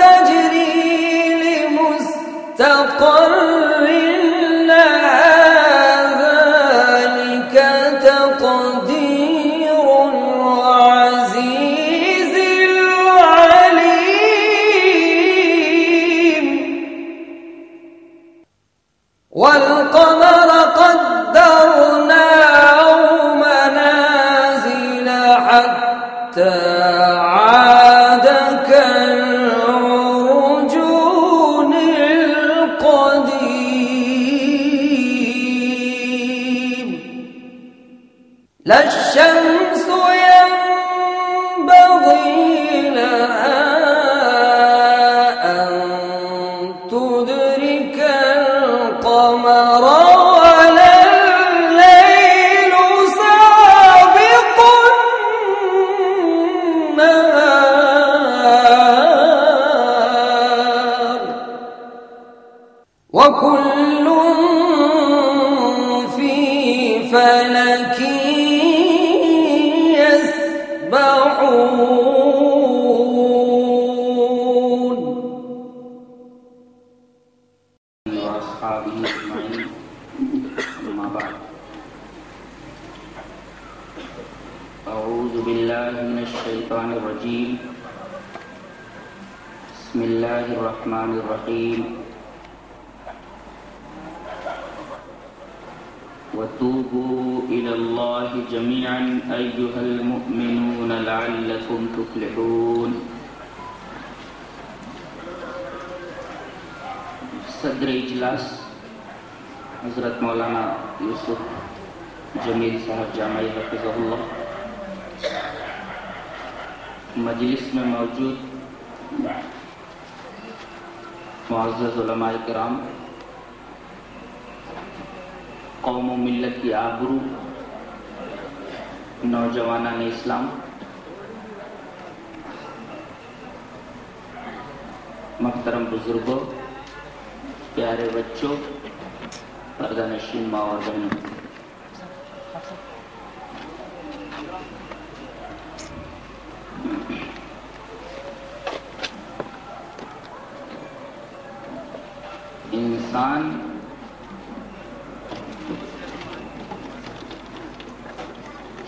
تجري لمستقر لا الرحمن الرحيم. وتوبوا إلى الله جميعا أيها المؤمنون لعلكم تفلحون. صدر إجلاس حضرت مولانا یوسف جمیل صاحب جامعی حفظ اللہ مجلس میں موجود معزز علماء کرام، قوم و ملت کی آبرو، نوجوانان اسلام، محترم بزرگوں، پیارے بچوں، پردہ نشین ماں اور بہنوں۔ انسان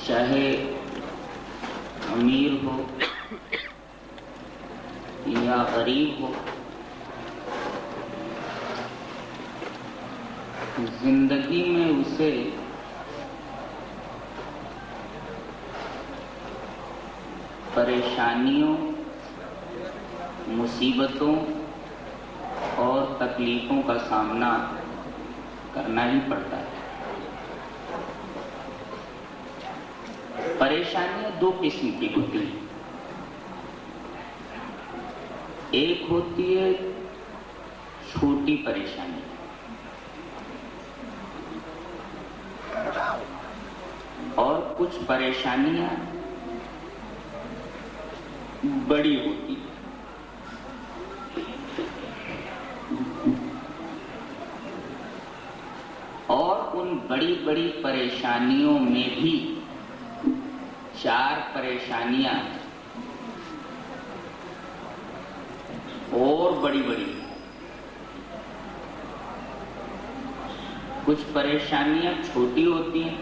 چاہے امیر ہو یا غریب ہو زندگی میں اسے پریشانیوں مصیبتوں اور تکلیفوں کا سامنا کرنا ہی پڑتا ہے پریشانیاں دو قسم کی ہوتی ہیں ایک ہوتی ہے چھوٹی پریشانی۔ اور کچھ پریشانیاں بڑی ہوتی ہیں۔ اور ان بڑی بڑی پریشانیوں میں بھی چار پریشانیاں اور بڑی بڑی کچھ پریشانیاں چھوٹی ہوتی ہیں،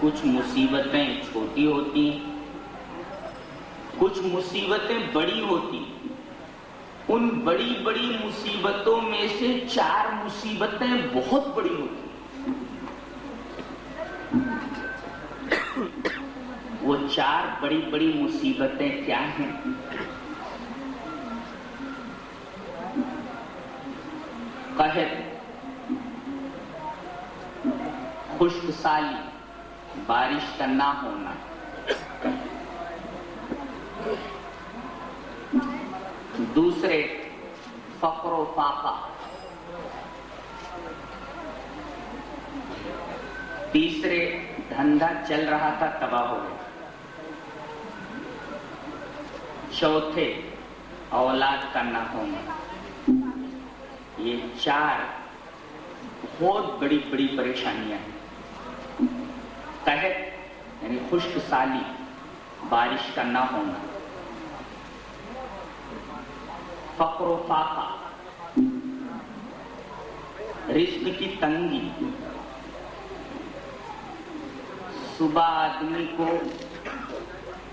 کچھ مصیبتیں چھوٹی ہوتی ہیں، کچھ مصیبتیں بڑی ہوتی ہیں۔ ان بڑی بڑی مصیبتوں میں سے چار مصیبتیں بہت بڑی ہوتی ہیں۔ وہ چار بڑی بڑی مصیبتیں کیا ہیں؟ قہر خشک سالی بارش کا نہ ہونا۔ دوسرے، فقر و فاقہ تیسرے، دھندا چل رہا تھا، تباہ ہو گیا۔ چوتھے، اولاد کا نہ ہونا۔ یہ چار بہت بڑی بڑی پریشانیاں ہیں۔ قحط یعنی خشک سالی، بارش کا نہ ہونا۔ فقر و فاقہ۔ رزق کی تنگی۔ صبح آدمی کو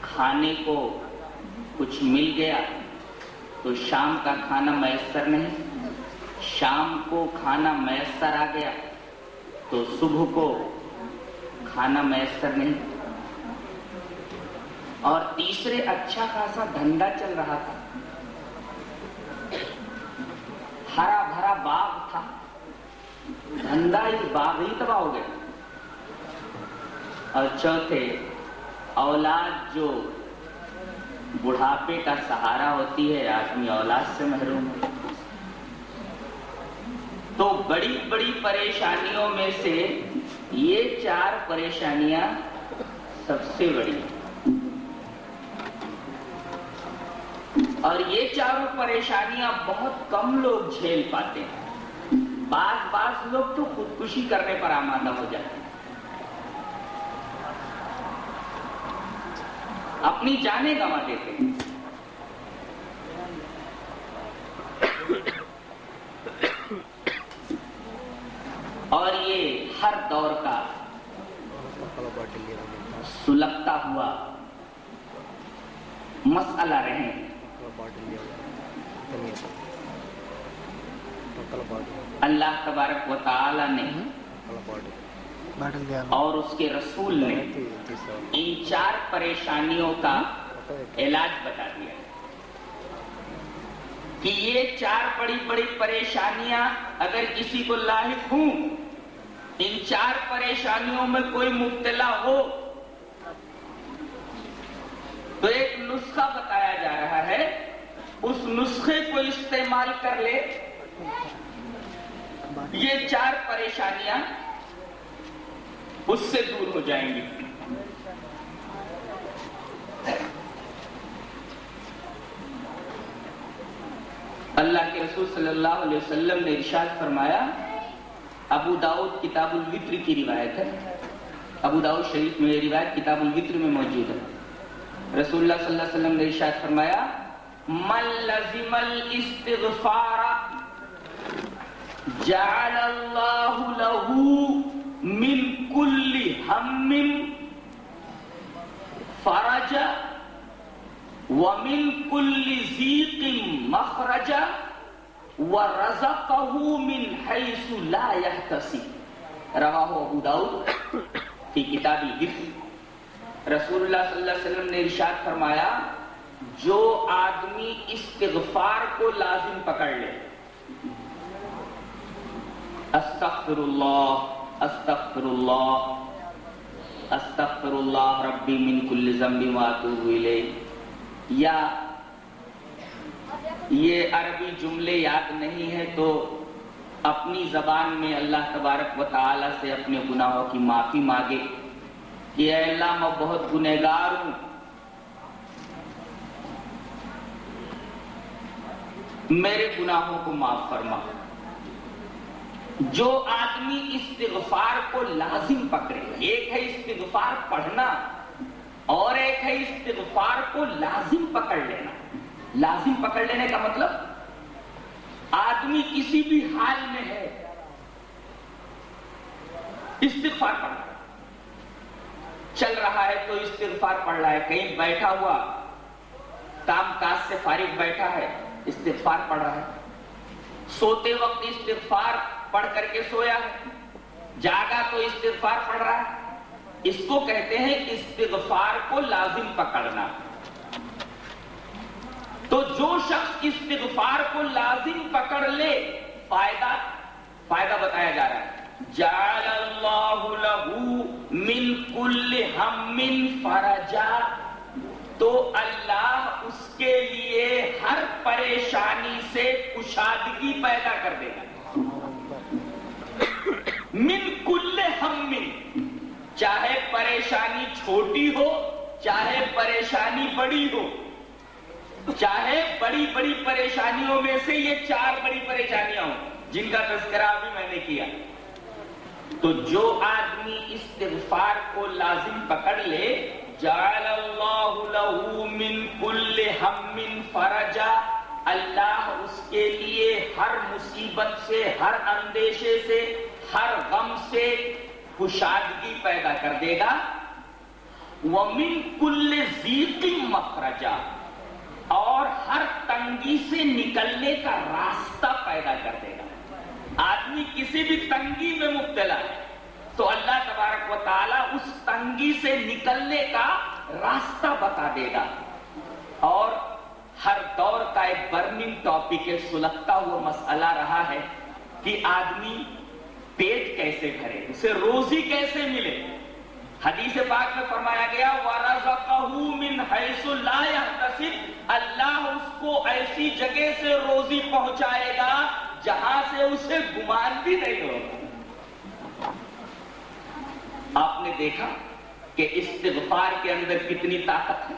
کھانے کو کچھ مل گیا تو شام کا کھانا میسر نہیں۔ شام کو کھانا میسر آ گیا تو صبح کو کھانا میسر نہیں اور تیسرے اچھا خاصا دھندا چل رہا تھا۔ ہرا بھرا باغ تھا۔ دھندا اس باغ ہی تباہ ہو گیا۔ اور چوتھے، اولاد جو بڑھاپے کا سہارا ہوتی ہے، آدمی اولاد سے محروم ہے۔ تو بڑی بڑی پریشانیوں میں سے یہ چار پریشانیاں سب سے بڑی اور یہ چاروں پریشانیاں بہت کم لوگ جھیل پاتے ہیں۔ بعض بعض لوگ تو خودکشی کرنے پر آمادہ ہو جاتے ہیں۔ اپنی جانے گوا دیتے ہیں اور یہ ہر دور کا سلگتا ہوا مسئلہ رہے۔ اللہ تبارک و تعالی نے اور اس کے رسول نے ان چار پریشانیوں کا علاج بتا دیا۔ کہ یہ چار بڑی بڑی پریشانیاں اگر کسی کو لاحق ہوں ان چار پریشانیوں میں کوئی مبتلا ہو تو ایک نسخہ بتایا جا رہا ہے، اس نسخے کو استعمال کر لے۔ یہ چار پریشانیاں اس سے دور ہو جائیں گی۔ اللہ کے رسول صلی اللہ علیہ وسلم نے ارشاد فرمایا ابو داؤد کتاب الوطر کی روایت ہے۔ ابو داؤد شریف میں یہ روایت کتاب الوطر میں موجود ہے۔ رسول اللہ صلی اللہ علیہ وسلم نے ارشاد فرمایا، من لزم الاستغفار، جعل اللہ له من کل ہم فرج، ومن كل ضيق مخرج ورزقه من حيث لا يحتسب. رواه ابو داؤد فی کتاب الذکر رسول اللہ صلی اللہ علیہ وسلم نے ارشاد فرمایا، جو آدمی استغفار کو لازم پکڑ لے استغفر اللہ استغفر اللہ استغفر اللہ ربی من کل ذنب واتوب الیہ، یا یہ عربی جملے یاد نہیں ہے تو اپنی زبان میں اللہ تبارک و تعالی سے اپنے گناہوں کی معافی مانگے کہ اے اللہ میں بہت گنہگار ہوں۔ میرے گناہوں کو معاف فرما۔ جو آدمی استغفار کو لازم پکڑے، ایک ہے استغفار پڑھنا اور ایک ہے استغفار کو لازم پکڑ لینا۔ لازم پکڑ لینے کا مطلب آدمی کسی بھی حال میں ہے۔ استغفار پڑھ رہا چل رہا ہے تو استغفار پڑھ رہا ہے کہیں بیٹھا ہوا کام کاج سے فارغ بیٹھا ہے، استغفار پڑھ رہا ہے۔ سوتے وقت استغفار پڑھ کر کے سویا ہے۔ جاگا تو استغفار پڑھ رہا ہے۔ اس کو کہتے ہیں استغفار کو لازم پکڑنا۔ تو جو شخص استغفار کو لازم پکڑ لے، فائدہ فائدہ بتایا جا رہا ہے۔ جعل اللہ لہو من کل ہم فرجا۔ تو اللہ اس کے لیے ہر پریشانی سے کشادگی پیدا کر دے گا۔ من کل ہم من۔ چاہے پریشانی چھوٹی ہو، چاہے پریشانی بڑی ہو چاہے بڑی بڑی پریشانیوں میں سے یہ چار بڑی پریشانیاں ہوں، جن کا تذکرہ بھی میں نے کیا۔ تو جو آدمی استغفار کو لازم پکڑ لے، جعل اللہ له من کل ہم فرجا۔ اللہ اس کے لیے ہر مصیبت سے، ہر اندیشے سے، ہر غم سے خوشادگی پیدا کر دے گا۔ ومن کل زیقی مخرجا۔ اور ہر تنگی سے نکلنے کا راستہ پیدا کر دے گا۔ آدمی کسی بھی تنگی میں مبتلا ہے، تو اللہ تبارک و تعالی اس تنگی سے نکلنے کا راستہ بتا دے گا۔ اور ہر دور کا ایک برننگ ٹاپک ہے، سلگتا ہوا مسئلہ رہا ہے کہ آدمی پیٹ کیسے بھرے، اسے روزی کیسے ملے۔ حدیث پاک میں فرمایا گیا، وَرَزَقَهُ مِنْ حَيْثُ لَا يَحْتَسِبْ۔ اللہ اس کو ایسی جگہ سے روزی پہنچائے گا جہاں سے اسے گمان بھی نہیں ہوگا۔ آپ نے دیکھا کہ استغفار کے اندر کتنی طاقت ہے؟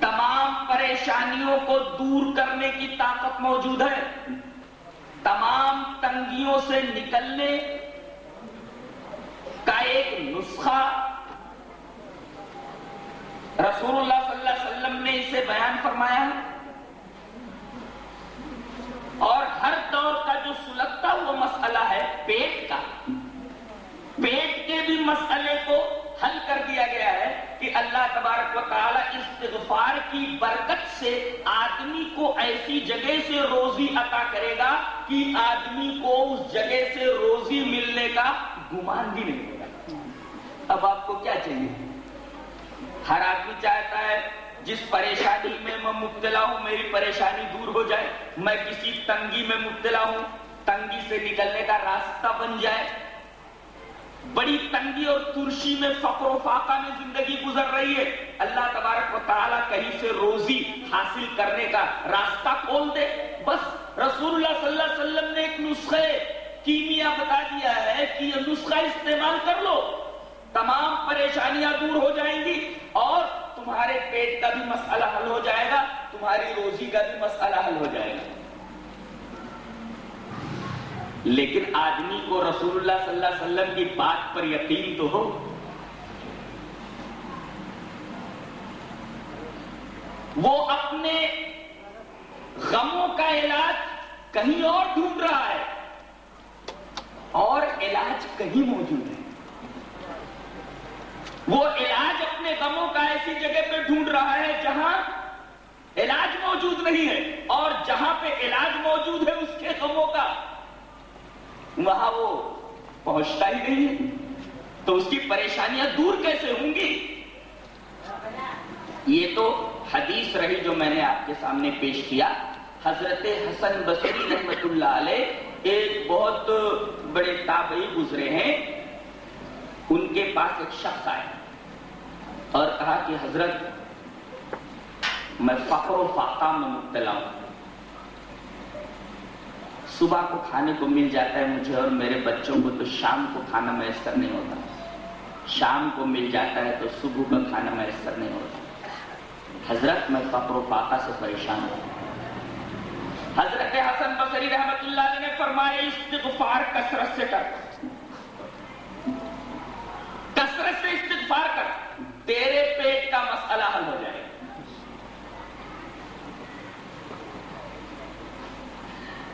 تمام پریشانیوں کو دور کرنے کی طاقت موجود ہے۔ تمام تنگیوں سے نکلنے کا ایک نسخہ رسول اللہ صلی اللہ علیہ وسلم نے اسے بیان فرمایا ہے۔ اور ہر دور کا جو سلگتا ہوا مسئلہ ہے پیٹ کا۔ پیٹ کے بھی مسئلے کو حل کر دیا گیا ہے کہ اللہ تبارک و تعالی استغفار کی برکت سے آدمی کو ایسی جگہ سے روزی عطا کرے گا کہ آدمی کو اس جگہ سے روزی ملنے کا گمان بھی نہیں ہوگا اب آپ کو کیا چاہیے؟ ہر آدمی چاہتا ہے جس پریشانی میں میں مبتلا ہوں، میری پریشانی دور ہو جائے، میں کسی تنگی میں مبتلا ہوں، تنگی سے نکلنے کا راستہ بن جائے۔ بڑی تنگی اور ترشی میں، فقر و فاقہ میں زندگی گزر رہی ہے۔ اللہ تبارک و تعالیٰ کہیں سے روزی حاصل کرنے کا راستہ کھول دے۔ بس رسول اللہ صلی اللہ علیہ وسلم نے ایک نسخے کیمیا بتا دیا ہے کہ یہ نسخہ استعمال کر لو۔ تمام پریشانیاں دور ہو جائیں گی اور تمہارے پیٹ کا بھی مسئلہ حل ہو جائے گا، تمہاری روزی کا بھی مسئلہ حل ہو جائے گا۔ لیکن آدمی کو رسول اللہ صلی اللہ علیہ وسلم کی بات پر یقین تو ہو۔ وہ اپنے غموں کا علاج کہیں اور ڈھونڈ رہا ہے۔ اور علاج کہیں موجود ہے۔ وہ علاج اپنے غموں کا ایسی جگہ پہ ڈھونڈ رہا ہے جہاں علاج موجود نہیں ہے، اور جہاں پہ علاج موجود ہے اس کے غموں کا، وہاں وہ پہنچتا ہی نہیں ہے۔ تو اس کی پریشانیاں دور کیسے ہوں گی؟ یہ تو حدیث رہی جو میں نے آپ کے سامنے پیش کیا، حضرت حسن بصری رحمت اللہ علیہ ایک بہت بڑے تابعی گزرے ہیں۔ ان کے پاس ایک شخص آئے اور کہا کہ حضرت، میں فخر و فاقہ میں مبتلا ہوں۔ صبح کو کھانے کو مل جاتا ہے مجھے اور میرے بچوں کو تو شام کو کھانا میسر نہیں ہوتا۔ شام کو مل جاتا ہے تو صبح کا کھانا میسر نہیں ہوتا۔ حضرت، میں فخر و فاقہ سے پریشان ہوں۔ حضرت حسن بصری رحمت اللہ نے فرمایا استغفار کثرت سے کر۔ کثرت سے استغفار کر۔ تیرے پیٹ کا مسئلہ حل ہو جائے۔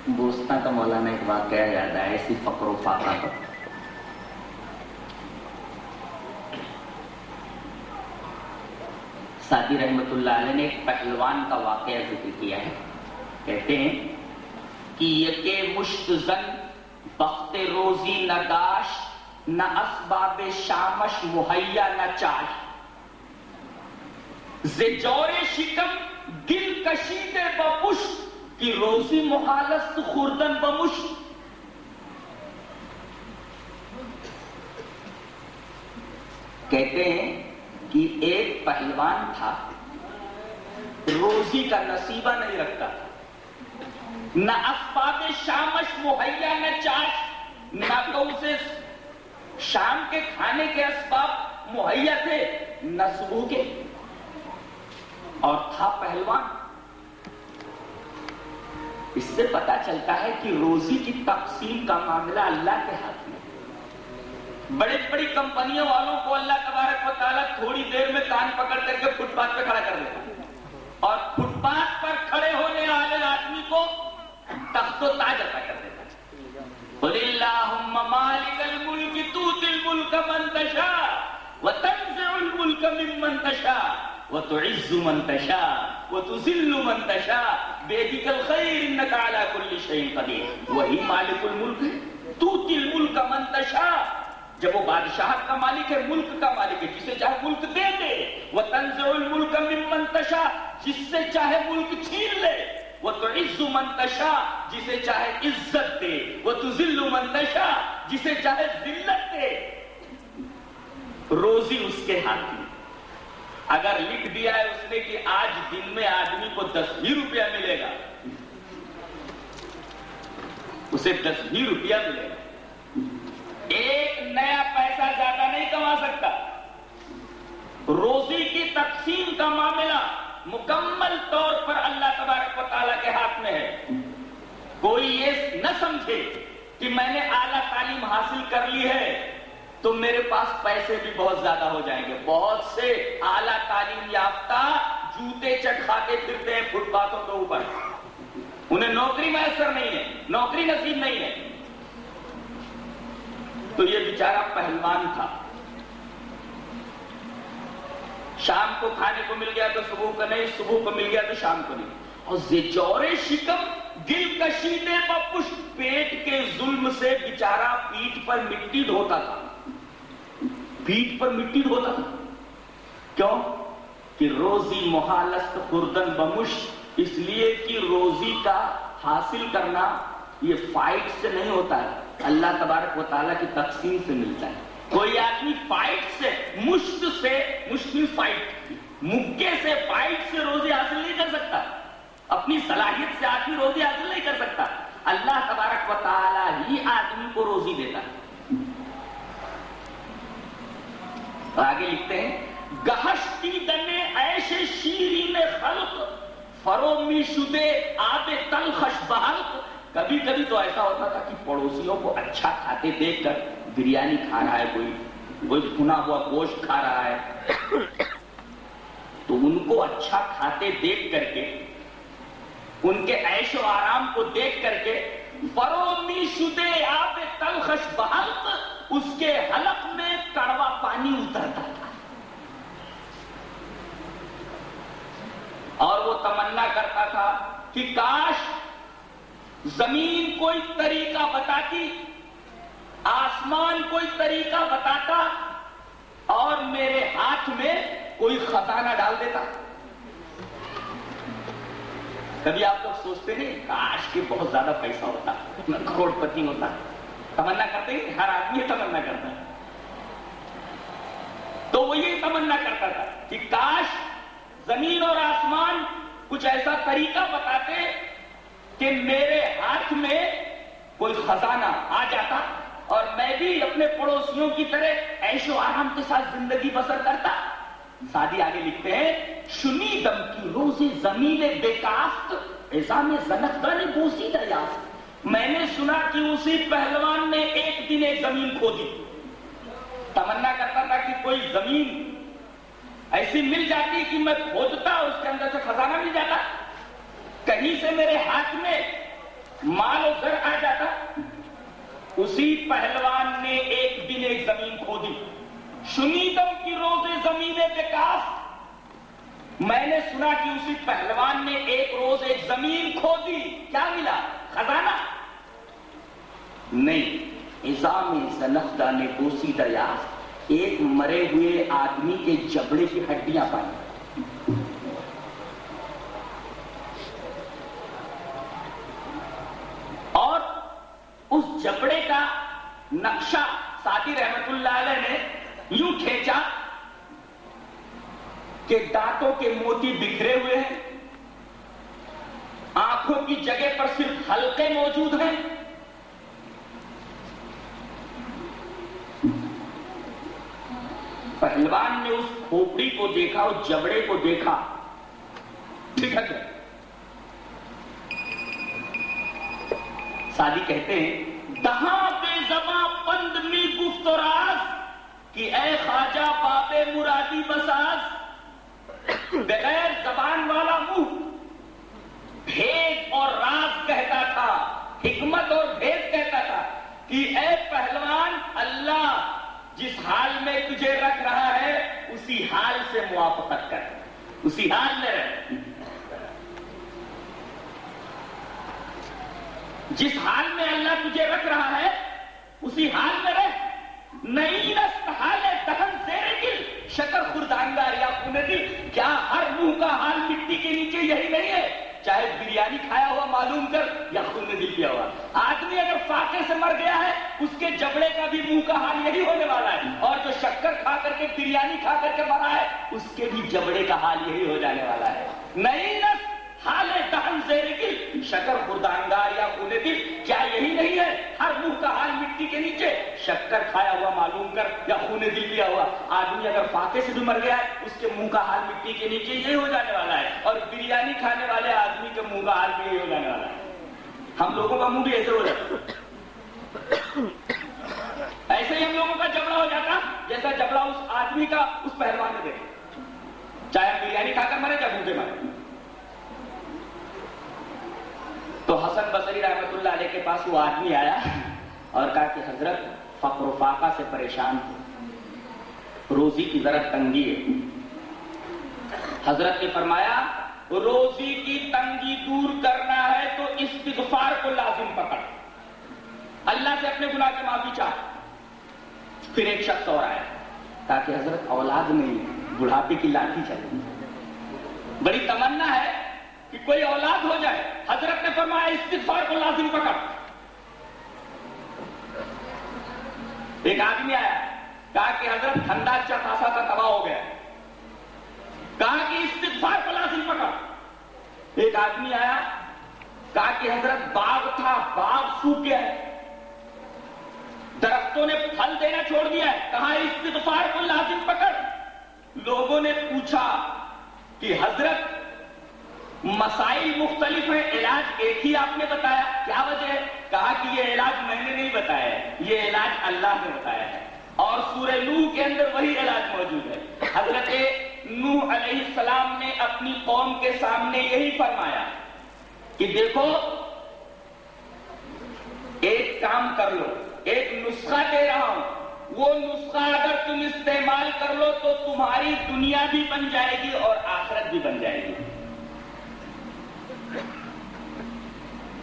بوستا کا مولانا ایک واقعہ یاد ہے ایسی فقر و فاقہ کا سادی رحمت اللہ علیہ نے ایک پہلوان کا واقعہ ذکر کیا ہے۔ کہتے ہیں کہ یہ مشت زن، بخت روزی نداش نہ اسباب شامش مہیا نہ چاش۔ زجور شکم دل کشید بپش کی روزی محالست خوردن بمش کہتے ہیں کہ ایک پہلوان تھا، روزی کا نصیبہ نہیں رکھتا۔ تھا نہ اسباب شامش مہیا، نہ چاش، نہ تو اسے شام کے کھانے کے اسباب مہیا تھے، نہ صبح کے اور تھا پہلوان۔ اس سے پتا چلتا ہے کہ روزی کی تقسیم کا معاملہ اللہ کے ہاتھ میں۔ بڑی بڑی کمپنیوں والوں کو اللہ تبارک و تعالیٰ تھوڑی دیر میں کان پکڑ کر کے فٹ پاتھ پہ کھڑا کر دیتا۔ اور فٹ پاتھ پر کھڑے ہونے والے آدمی کو تخت و تاج عطا کر دیتا قل اللہم مالک الملک توت الملک من تشا وتنزع الملک من من تشا وتعز من تشا وتذل من تشا بیدک الخیر انکا علا کل شیء قدیر وہی مالک الملک ہے توت الملک من تشا جب وہ بادشاہت کا مالک ہے، ملک کا مالک ہے، جسے چاہے ملک دے دے۔ وہ تنزع الملک من من تشا جس سے چاہے ملک چھین لے۔ وہ تو عز منتشا جسے چاہے عزت دے۔ وہ تو ذل منتشا جسے چاہے ذلت دے۔ روزی اس کے ہاتھ میں۔ اگر لکھ دیا ہے اس نے کہ آج دن میں آدمی کو دس ہی روپیہ ملے گا۔ اسے دس ہی روپیہ ملے گا۔ ایک نیا پیسہ زیادہ نہیں کما سکتا۔ روزی کی تقسیم کا معاملہ۔ مکمل طور پر اللہ تبارک و تعالیٰ کے ہاتھ میں ہے۔ کوئی یہ نہ سمجھے کہ میں نے اعلیٰ تعلیم حاصل کر لی ہے، تو میرے پاس پیسے بھی بہت زیادہ ہو جائیں گے۔ بہت سے اعلیٰ تعلیم یافتہ جوتے چٹ کھاتے پھرتے ہیں فٹ پاتھوں کے اوپر۔ انہیں نوکری میسر نہیں ہے، نوکری نصیب نہیں ہے۔ تو یہ بیچارہ پہلوان تھا۔ شام کو کھانے کو مل گیا تو صبح کو نہیں، صبح کو مل گیا تو شام کو نہیں۔ اور زجور شکم دل کشیدے پش پیٹ کے ظلم سے بیچارہ پیٹ پر مٹی دھوتا تھا۔ پیٹ پر مٹی دھوتا تھا۔ کیوں؟ کہ روزی محالست خوردن بمش اس لیے کہ روزی کا حاصل کرنا یہ فائٹ سے نہیں ہوتا ہے۔ اللہ تبارک و تعالیٰ کی تقسیم سے ملتا ہے۔ کوئی آدمی فائٹ سے مشت سے مشکل فائٹ مکے سے فائٹ سے روزی حاصل نہیں کر سکتا۔ اپنی صلاحیت سے آدمی روزی حاصل نہیں کر سکتا۔ اللہ تبارک و تعالی ہی آدمی کو روزی دیتا۔ آگے لکھتے ہیں گہشتی دنے ایسے شیرین خلق فرومی شدے آبے تلخش بحلق کبھی کبھی تو ایسا ہوتا تھا کہ پڑوسیوں کو اچھا کھاتے دیکھ کر بریانی کھا رہا ہے کوئی کوئی بھنا ہوا گوشت کھا رہا ہے۔ تو ان کو اچھا کھاتے دیکھ کر کے، ان کے عیش و آرام کو دیکھ کر کے فرومی شدے آپ تلخش بحلق اس کے حلق میں کڑوا پانی اترتا تھا۔ اور وہ تمنا کرتا تھا کہ کاش زمین کوئی طریقہ بتاتی آسمان کوئی طریقہ بتاتا اور میرے ہاتھ میں کوئی خزانہ ڈال دیتا۔ کبھی آپ لوگ سوچتے ہیں، کاش کے بہت زیادہ پیسہ ہوتا میں کروڑ پتی ہوتا۔ تمنا کرتے ہیں، ہر آدمی تمنا کرتا۔ ہے تو وہ یہ تمنا کرتا تھا کہ کاش زمین اور آسمان کچھ ایسا طریقہ بتاتے کہ میرے ہاتھ میں کوئی خزانہ آ جاتا۔ اور میں بھی اپنے پڑوسیوں کی طرح ایش و آرام کے ساتھ زندگی بسر کرتا۔ سادی آگے لکھتے ہیں، شنی دم کی روزی زمین بیکافت ایزام زنخدہ نے بوسی دریافت میں نے سنا کہ اسی پہلوان نے ایک دن ایک زمین کھودی۔ تمنا کرتا تھا کہ کوئی زمین ایسی مل جاتی کہ میں کھودتا، اس کے اندر سے خزانہ مل جاتا۔ کہیں سے میرے ہاتھ میں مال و زر آ جاتا۔ اسی پہلوان نے ایک دن ایک زمین کھودی۔ شنیدم کی روزے زمین بیکاف میں نے سنا کہ اسی پہلوان نے ایک روز ایک زمین کھودی۔ کیا ملا؟ خزانہ؟ نہیں نظام زنخدہ نے بوسی دریافت ایک مرے ہوئے آدمی کے جبڑے کی ہڈیاں پائی اور اس جبڑے کا نقشہ ساتھی رحمت اللہ علیہ نے یوں کھینچا کہ دانتوں کے موتی بکھرے ہوئے ہیں۔ آنکھوں کی جگہ پر صرف حلقے موجود ہیں۔ پہلوان نے اس کھوپڑی کو دیکھا، اس جبڑے کو دیکھا۔ ٹھیک ہے۔ سادی کہتے ہیں، دہاں بے زباں پند می گفت و راز کہ اے خواجہ بابے مرادی بساز۔ بغیر زبان والا منہ بھید اور راز کہتا تھا، حکمت اور بھید کہتا تھا کہ اے پہلوان، اللہ جس حال میں تجھے رکھ رہا ہے، اسی حال سے موافقت کر، اسی حال میں رہ۔ جس حال میں اللہ تجھے رکھ رہا ہے، اسی حال میں رہ۔ نہیں رست حال دہن زیر دل شکر خردانگار یا دل کیا ہر منہ کا حال مٹی کے نیچے یہی نہیں ہے؟ چاہے بریانی کھایا ہوا معلوم کر یا خون دل کیا ہوا۔ آدمی اگر فاقے سے مر گیا ہے، اس کے جبڑے کا بھی منہ کا حال یہی ہونے والا ہے۔ اور جو شکر کھا کر کے بریانی کھا کر کے مرا ہے، اس کے بھی جبڑے کا حال یہی ہو جانے والا ہے۔ نہیں نس حال دہن زیر دل شکر خردانگار یا خون دل کیا یہی نہیں ہے؟ ہر منہ کا حال مٹی کے نیچے شکر کھایا ہوا معلوم کر یا خون دل پیا ہوا۔ آدمی اگر فاقے سے بھی مر گیا ہے، اس کے منہ کا حال مٹی کے نیچے یہی ہو جانے والا ہے۔ اور بریانی کھانے والے آدمی کے منہ کا حال بھی یہی ہو جانے والا ہے۔ ہم لوگوں کا منہ بھی ایسے ہو جاتا۔ ایسے ہی ہم لوگوں کا جبڑا ہو جاتا، جیسا جبڑا اس آدمی کا اس پہلوان نے دیکھا۔ چاہے بریانی کھا کر مرے چاہے بھوکے مرے۔ تو حسن بصری رحمت اللہ علیہ کے پاس وہ آدمی آیا اور کہا کہ حضرت فقر و فاقہ سے پریشان روزی کی ذرا تنگی ہے۔ حضرت نے فرمایا، روزی کی تنگی دور کرنا ہے تو استغفار کو لازم پکڑ۔ اللہ سے اپنے گناہ کی معافی چاہ پھر ایک شخص اور آیا تاکہ حضرت اولاد نہیں بڑھاپے کی لاٹھی چلے بڑی تمنا ہے کہ کوئی اولاد ہو جائے، حضرت نے فرمایا، استغفار کو لازم پکڑ۔ ایک آدمی آیا، کہا کہ حضرت ٹھنڈا اچھا خاصا کا تباہ ہو گیا۔ کہا کہ استغفار کو لازم پکڑ۔ ایک آدمی آیا، کہا کہ حضرت باغ تھا، باغ سوکھ گیا۔ ہے درختوں نے پھل دینا چھوڑ دیا۔ ہے کہا، استغفار کو لازم پکڑ۔ لوگوں نے پوچھا کہ حضرت مسائل مختلف ہیں، علاج ایک ہی آپ نے بتایا۔ کیا وجہ ہے؟ کہا کہ یہ علاج میں نے نہیں بتایا یہ علاج اللہ نے بتایا ہے۔ اور سورہ نوح کے اندر وہی علاج موجود ہے۔ حضرت نوح علیہ السلام نے اپنی قوم کے سامنے یہی فرمایا کہ دیکھو، ایک کام کر لو، ایک نسخہ دے رہا ہوں۔ وہ نسخہ اگر تم استعمال کر لو تو تمہاری دنیا بھی بن جائے گی اور آخرت بھی بن جائے گی۔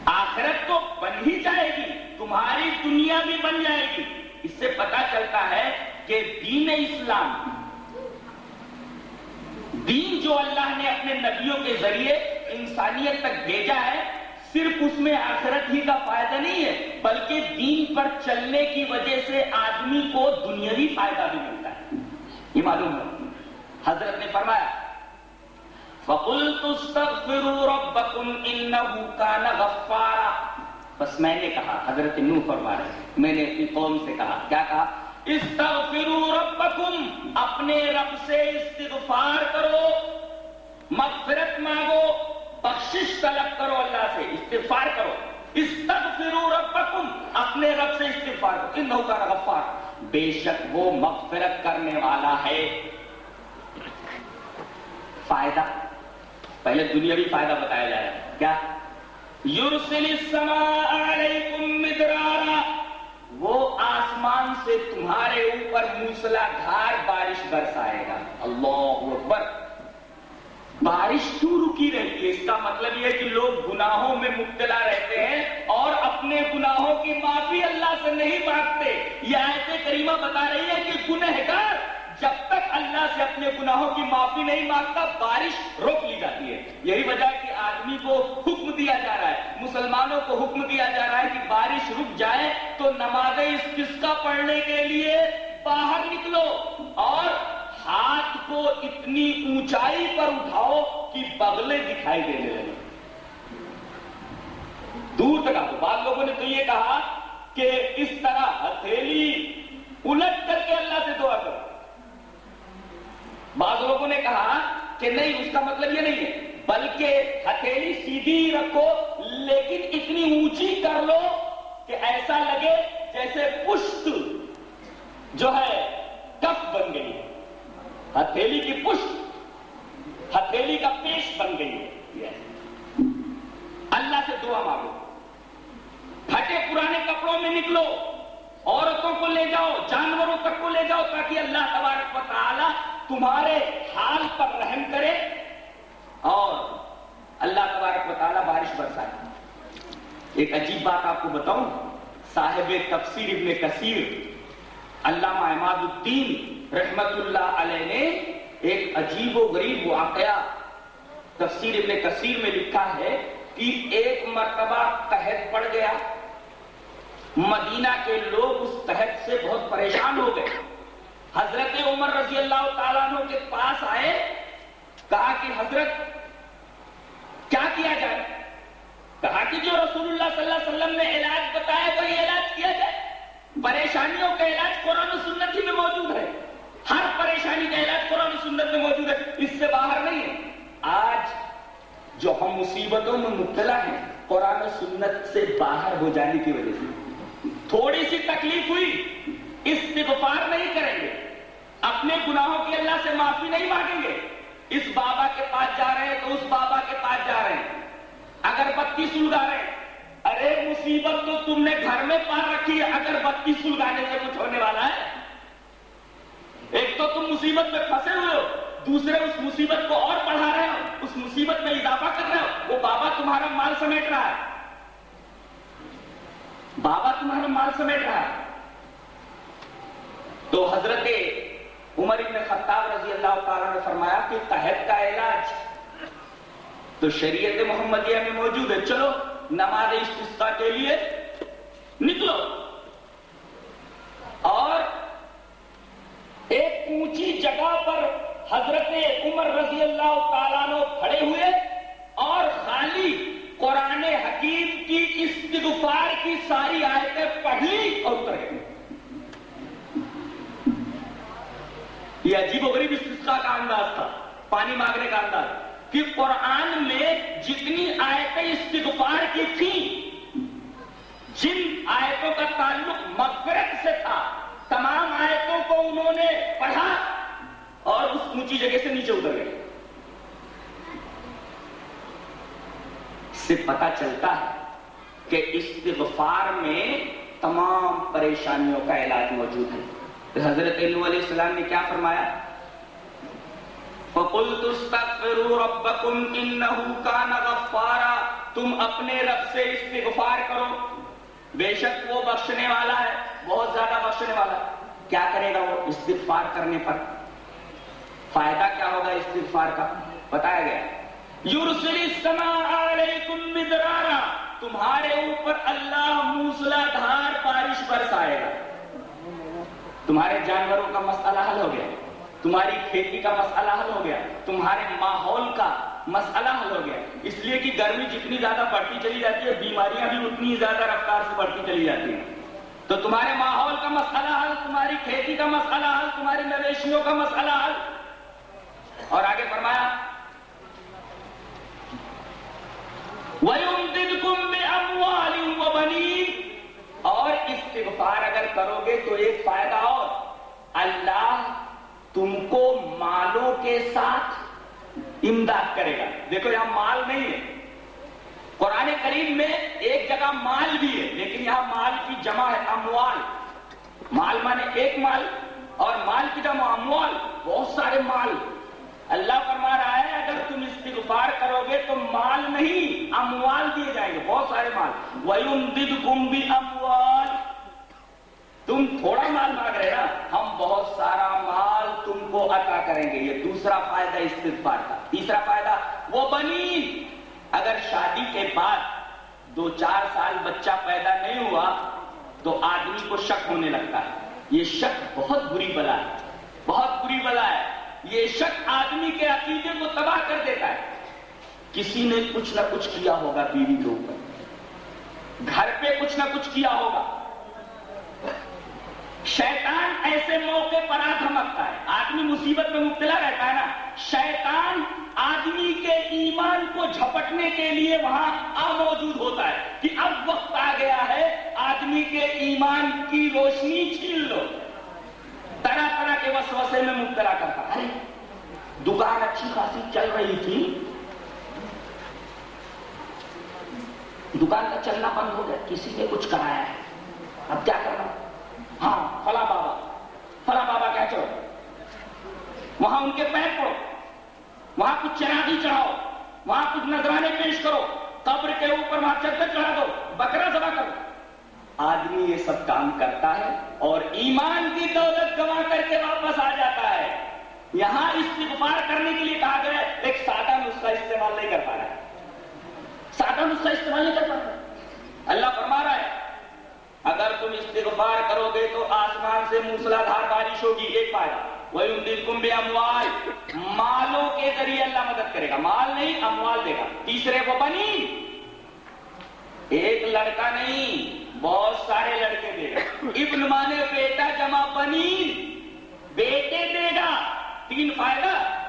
آخرت تو بن ہی جائے گی، تمہاری دنیا بھی بن جائے گی۔ اس سے پتا چلتا ہے کہ دین اسلام، دین جو اللہ نے اپنے نبیوں کے ذریعے انسانیت تک بھیجا ہے، صرف اس میں آخرت ہی کا فائدہ نہیں ہے، بلکہ دین پر چلنے کی وجہ سے آدمی کو دنیاوی فائدہ بھی ملتا ہے۔ یہ معلوم ہے۔ حضرت نے فرمایا فَقُلْتُ اسْتَغْفِرُوا رَبَّكُمْ إِنَّهُ كَانَ غَفَّارًا۔ بس میں نے کہا، حضرت نو فرما رہے میں نے اپنی قوم سے کہا، کیا کہا؟ استغفروا ربکم اپنے رب سے استغفار کرو، مغفرت مانگو، بخشش طلب کرو اللہ سے، استغفار کرو۔ استغفروا ربکم اپنے رب سے استغفار کرو۔ انہو کا غفار بے شک وہ مغفرت کرنے والا ہے۔ فائدہ؟ پہلے دنیاوی فائدہ بتایا جا رہا ہے کیا؟ یورسل السماء علیکم مدرارا۔ وہ آسمان سے تمہارے اوپر موسلا دھار بارش برسائے گا۔ اللہ اکبر۔ بارش کیوں رکی رہتی ہے۔ اس کا مطلب یہ کہ لوگ گناہوں میں مبتلا رہتے ہیں اور اپنے گناہوں کی معافی اللہ سے نہیں مانگتے۔ یہ آیت کریمہ بتا رہی ہے کہ گنہگار جب تک اللہ سے اپنے گناہوں کی معافی نہیں مانگتا، بارش روک لی جاتی ہے۔ یہی وجہ کہ آدمی کو حکم دیا جا رہا ہے، مسلمانوں کو حکم دیا جا رہا ہے کہ بارش رک جائے تو نماز استسقا پڑھنے کے لیے باہر نکلو اور ہاتھ کو اتنی اونچائی پر اٹھاؤ کہ بغلے دکھائی دینے لگے۔ دور تک آپ بعض لوگوں نے تو یہ کہا کہ اس طرح ہتھیلی الٹ کر کے اللہ سے دعا کرو۔ بعض لوگوں نے کہا کہ نہیں، اس کا مطلب یہ نہیں ہے، بلکہ ہتھیلی سیدھی رکھو، لیکن اتنی اونچی کر لو کہ ایسا لگے جیسے پشت جو ہے کف بن گئی ہتھیلی کی پشت، ہتھیلی کا پیش بن گئی ہے۔ اللہ سے دعا مانگو۔ پھٹے پرانے کپڑوں میں نکلو، عورتوں کو لے جاؤ، جانوروں تک کو لے جاؤ تاکہ اللہ تبارک و تعالی تمہارے حال پر رحم کرے اور اللہ تبارک و تعالی بارش برسائے۔ ایک عجیب بات آپ کو بتاؤں، صاحب تفسیر ابن کثیر، علامہ احمد الدین رحمت اللہ علیہ نے ایک عجیب و غریب واقعہ تفسیر ابن کثیر میں لکھا ہے کہ ایک مرتبہ قحط پڑ گیا۔ مدینہ کے لوگ اس قحط سے بہت پریشان ہو گئے۔ حضرت عمر رضی اللہ تعالیٰ عنہ کے پاس آئے، کہا کہ حضرت، کیا کیا جائے؟ کہا کہ جو رسول اللہ صلی اللہ علیہ وسلم نے علاج بتایا وہی علاج کیا جائے؟ پریشانیوں کا علاج قرآن و سنت ہی میں موجود ہے۔ ہر پریشانی کا علاج قرآن و سنت میں موجود ہے، اس سے باہر نہیں ہے۔ آج جو ہم مصیبتوں میں مبتلا ہیں، قرآن و سنت سے باہر ہو جانے کی وجہ سے۔ تھوڑی سی تکلیف ہوئی استغفار نہیں کریں گے۔ اپنے گناہوں کی اللہ سے معافی نہیں مانگیں گے۔ اس بابا کے پاس جا رہے ہیں تو اس بابا کے پاس جا رہے ہیں۔ اگر بتی سلگا رہے ہیں ارے، مصیبت تو تم نے گھر میں پار رکھی ہے۔ اگر بتی سلگانے سے کچھ ہونے والا ہے۔ ایک تو تم مصیبت میں پھنسے ہوئے ہو۔ دوسرے، اس مصیبت کو اور بڑھا رہے ہو۔ اس مصیبت میں اضافہ کر رہے ہو۔ وہ بابا تمہارا مال سمیٹ رہا ہے۔ بابا تمہارا مال سمیٹ رہا ہے۔ تو حضرت عمر ابن خطاب رضی اللہ تعالیٰ نے فرمایا کہ قحط کا علاج تو شریعت محمدیہ میں موجود ہے۔ چلو، نماز استسقا کے لیے نکلو۔ اور ایک اونچی جگہ پر حضرت عمر رضی اللہ تعالیٰ نے کھڑے ہوئے اور خالی قرآن حکیم کی استغفار کی ساری آیتیں پڑھ لی اور اتر گئی یہ عجیب و غریب استسقا کا انداز تھا، پانی مانگنے کا انداز۔ کہ قرآن میں جتنی آیتیں استغفار کی تھیں، جن آیتوں کا تعلق مغفرت سے تھا، تمام آیتوں کو انہوں نے پڑھا اور اس اونچی جگہ سے نیچے اتر گئے۔ اس سے پتا چلتا ہے کہ استغفار میں تمام پریشانیوں کا علاج موجود ہے۔ حضرت علیہ السلام نے کیا فرمایا؟ فَقُلْتُ اسْتَغْفِرُوا رَبَّكُمْ إِنَّهُ كَانَ غَفَّارًا۔ تم اپنے رب سے استغفار کرو۔ بے شک وہ بخشنے والا ہے، بہت زیادہ بخشنے والا ہے۔ کیا کرے گا وہ استغفار کرنے پر؟ فائدہ کیا ہوگا استغفار کا؟ بتایا گیا۔ یورسلی السماء علیکم مدرارا۔ تمہارے اوپر اللہ موسلا دھار بارش برسائے گا۔ تمہارے جانوروں کا مسئلہ حل ہو گیا۔ تمہاری کھیتی کا مسئلہ حل ہو گیا۔ تمہارے ماحول کا مسئلہ حل ہو گیا۔ اس لیے کہ گرمی جتنی زیادہ بڑھتی چلی جاتی ہے، بیماریاں بھی اتنی زیادہ رفتار سے بڑھتی چلی جاتی ہیں۔ تو تمہارے ماحول کا مسئلہ حل، تمہاری کھیتی کا مسئلہ حل، تمہاری مویشیوں کا مسئلہ حل۔ اور آگے فرمایا، وَيُمْدِدْكُمْ بِأَمْوَالٍ وَبَنِينَ۔ اور استغفار اگر کرو گے تو ایک فائدہ اور۔ اللہ تم کو مالوں کے ساتھ امداد کرے گا۔ دیکھو یہاں مال نہیں ہے۔ قرآن کریم میں ایک جگہ مال بھی ہے، لیکن یہاں مال کی جمع ہے، اموال۔ مال مانے ایک مال اور مال کی جمع اموال، بہت سارے مال۔ اللہ فرما رہا ہے، اگر تم استغفار کرو گے تو مال نہیں، اموال دیے جائیں گے، بہت سارے مال۔ وَيُمْدِدْكُمْ بِأَمْوَالِ۔ تم تھوڑا مال مانگ رہے نا، ہم بہت سارا مال تم کو عطا کریں گے، یہ دوسرا فائدہ استغفار کا۔ تیسرا فائدہ، وہ بنی اگر شادی کے بعد دو چار سال بچہ پیدا نہیں ہوا، تو آدمی کو شک ہونے لگتا ہے۔ یہ شک بہت بری بلا ہے، بہت بری بلا ہے۔ یہ شک آدمی کے عقیدے کو تباہ کر دیتا ہے۔ کسی نے کچھ نہ کچھ کیا ہوگا بیوی کے اوپر۔ گھر پہ کچھ نہ کچھ کیا ہوگا۔ شیطان ایسے موقع پر آ دھمکتا ہے۔ آدمی مصیبت میں مبتلا رہتا ہے نا۔ شیطان آدمی کے ایمان کو جھپٹنے کے لیے وہاں آ موجود ہوتا ہے کہ اب وقت آ گیا ہے، آدمی کے ایمان کی روشنی چھین لو۔ طرح طرح کے وسوسے میں مبتلا کرتا ہے دکان اچھی خاصی چل رہی تھی دکان کا چلنا بند ہو گیا کسی نے کچھ کرایا ہے اب کیا کرنا ہاں فلا بابا فلا بابا کیا چلو وہاں ان کے پیر پڑو وہاں کچھ چراغی چڑھاؤ وہاں کچھ نذرانے پیش کرو قبر کے اوپر وہاں چکر چڑھا دو بکرا ذبح کرو آدمی یہ سب کام کرتا ہے اور ایمان کی دولت گوا کر کے واپس آ جاتا ہے۔ یہاں استغفار کرنے کے لیے کہا گیا ایک سادہ نسخہ استعمال نہیں کر پا رہا ہے۔ سادہ نسخہ استعمال نہیں کر پا رہا اللہ فرما رہا ہے، اگر تم استغفار کرو گے تو آسمان سے موسلا دھار بارش ہوگی، ایک فائدہ۔ وہی ان دن کمبے اموال مالوں کے ذریعے اللہ مدد کرے گا۔ مال نہیں، اموال دے گا۔ تیسرے وہ بنی۔ ایک لڑکا نہیں بہت سارے لڑکے دے گا ابن مانے بیٹا جمع بنی بیٹے دے گا، تین فائدہ۔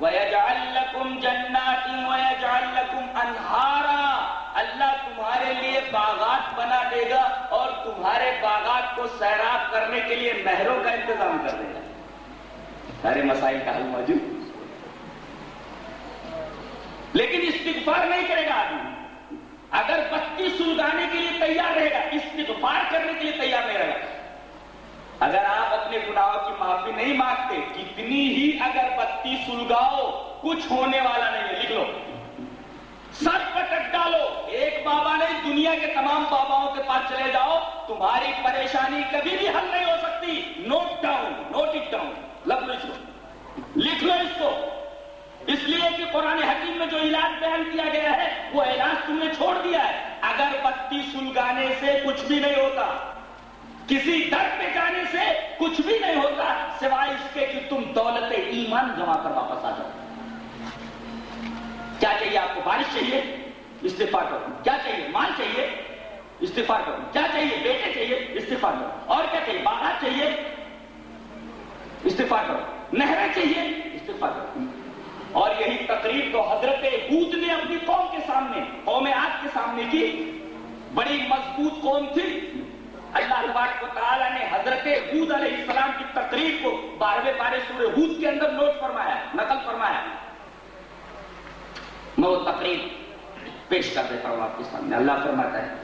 وَيَجْعَلَّكُمْ جَنَّاتٍ وَيَجْعَلَّكُمْ أَنْهَارًا۔ اللہ تمہارے لیے باغات بنا دے گا اور تمہارے باغات کو سیراب کرنے کے لیے نہروں کا انتظام کر دے گا۔ سارے مسائل کا حل موجود۔ لیکن استغفار نہیں کرے گا آدمی۔ اگر بتی سلگانے کے لیے تیار رہے گا استغفار کرنے کے لیے تیار نہیں رہے گا۔ اگر آپ اپنے گناہوں کی معافی نہیں مانگتے کتنی ہی اگر بتی سلگاؤ، کچھ ہونے والا نہیں ہے۔ لکھ لو۔ سب پٹک ڈالو۔ ایک بابا نہیں دنیا کے تمام باباؤں کے پاس چلے جاؤ۔ تمہاری پریشانی کبھی بھی حل نہیں ہو سکتی۔ Note down note it down لکھ لو۔ اس کو لکھ لو اس کو۔ اس لیے کہ قرآن حکیم میں جو علاج بیان کیا گیا ہے، وہ علاج تم نے چھوڑ دیا ہے۔ اگر بتی سلگانے سے کچھ بھی نہیں ہوتا، کسی در پہ جانے سے کچھ بھی نہیں ہوتا، سوائے اس کے کہ تم دولت ایمان جمع کر واپس آ جاؤ۔ کیا چاہیے آپ کو بارش چاہیے؟ استفار کرو۔ کیا چاہیے مال چاہیے؟ استفار کرو۔ کیا چاہیے بیٹے چاہیے؟ استفار کرو۔ اور کیا چاہیے؟ باغات چاہیے؟ استفار کرو۔ نہریں چاہیے؟ استفار کرو۔ اور یہی تقریب تو حضرت حود نے اپنی قوم کے سامنے، قوم آج کے سامنے کی۔ بڑی مضبوط قوم تھی۔ اللہ تبارک و تعالیٰ نے حضرت حود علیہ السلام کی تقریر کو بارہویں بارہ سورہ حود کے اندر نوٹ فرمایا، نقل فرمایا۔ میں وہ تقریر پیش کر دیتا ہوں آپ کے سامنے۔ اللہ فرماتا ہے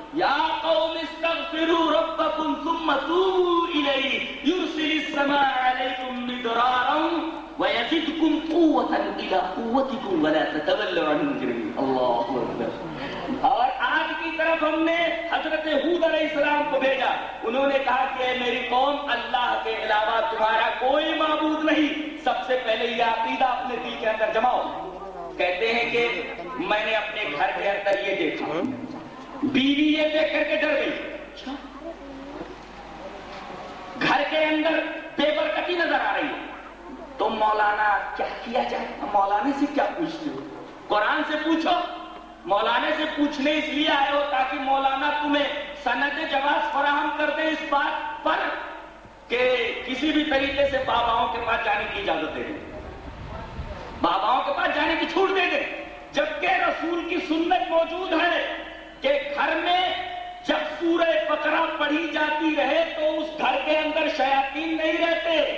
يا قوم استغفروا ربكم ثم توبوا إليه. يرسل السماء عليكم مدرارا ويزدكم قوة إلى قوتكم ولا تتولوا عن المجرمين الله أكبر. اور آج کی طرف ہم نے حضرت حود علیہ السلام کو بھیجا. انہوں نے کہا کہ میری قوم، اللہ کے علاوہ تمہارا کوئی معبود نہیں. سب سے پہلے یہ عقیدہ اپنے دل کے اندر جماؤ. کہتے ہیں کہ میں نے اپنے گھر کے اندر یہ دیکھا. بیوی یہ دیکھ کر کے ڈر گئی۔ گھر کے اندر بے برکتی نظر آ رہی ہے۔ تو مولانا کیا کیا جائے؟ مولانا سے کیا پوچھتے ہو؟ قرآن سے پوچھو۔ مولانا سے پوچھنے اس لیے آئے ہو تاکہ مولانا تمہیں سند جواز فراہم کر دے اس بات پر کہ کسی بھی طریقے سے باباؤں کے پاس جانے کی اجازت دے دیں باباؤں کے پاس جانے کی چھوٹ دے دیں جبکہ رسول کی سنت موجود ہے کہ گھر میں جب سورہ بقرہ پڑھی جاتی رہے تو اس گھر کے اندر شیاطین نہیں رہتے۔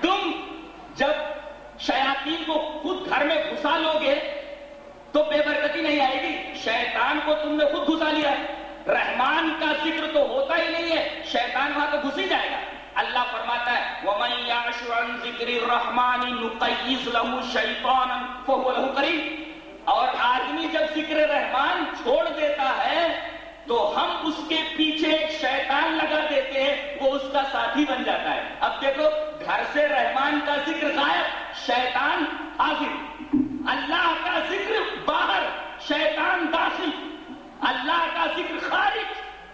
تم جب شیاطین کو خود گھر میں گھسا لو گے تو بے برکتی نہیں آئے گی۔ شیطان کو تم نے خود گھسا لیا ہے۔ رحمان کا ذکر تو ہوتا ہی نہیں ہے۔ شیطان وہاں تو گھس ہی جائے گا۔ اللہ فرماتا ہے، وَمَن يَعْشُ عَن ذِكْرِ الرَّحْمَانِ نُقَيِّزْ لَهُ شَيْطَانًا فَهُوَ لَهُ قَرِيبٌ اور آدمی جب ذکر رحمان چھوڑ دیتا ہے، تو ہم اس کے پیچھے ایک شیطان لگا دیتے ہیں، وہ اس کا ساتھی بن جاتا ہے۔ اب دیکھو، گھر سے رحمان کا ذکر غائب، شیطان حاضر۔ اللہ کا ذکر باہر، شیطان داخل۔ اللہ کا ذکر خاص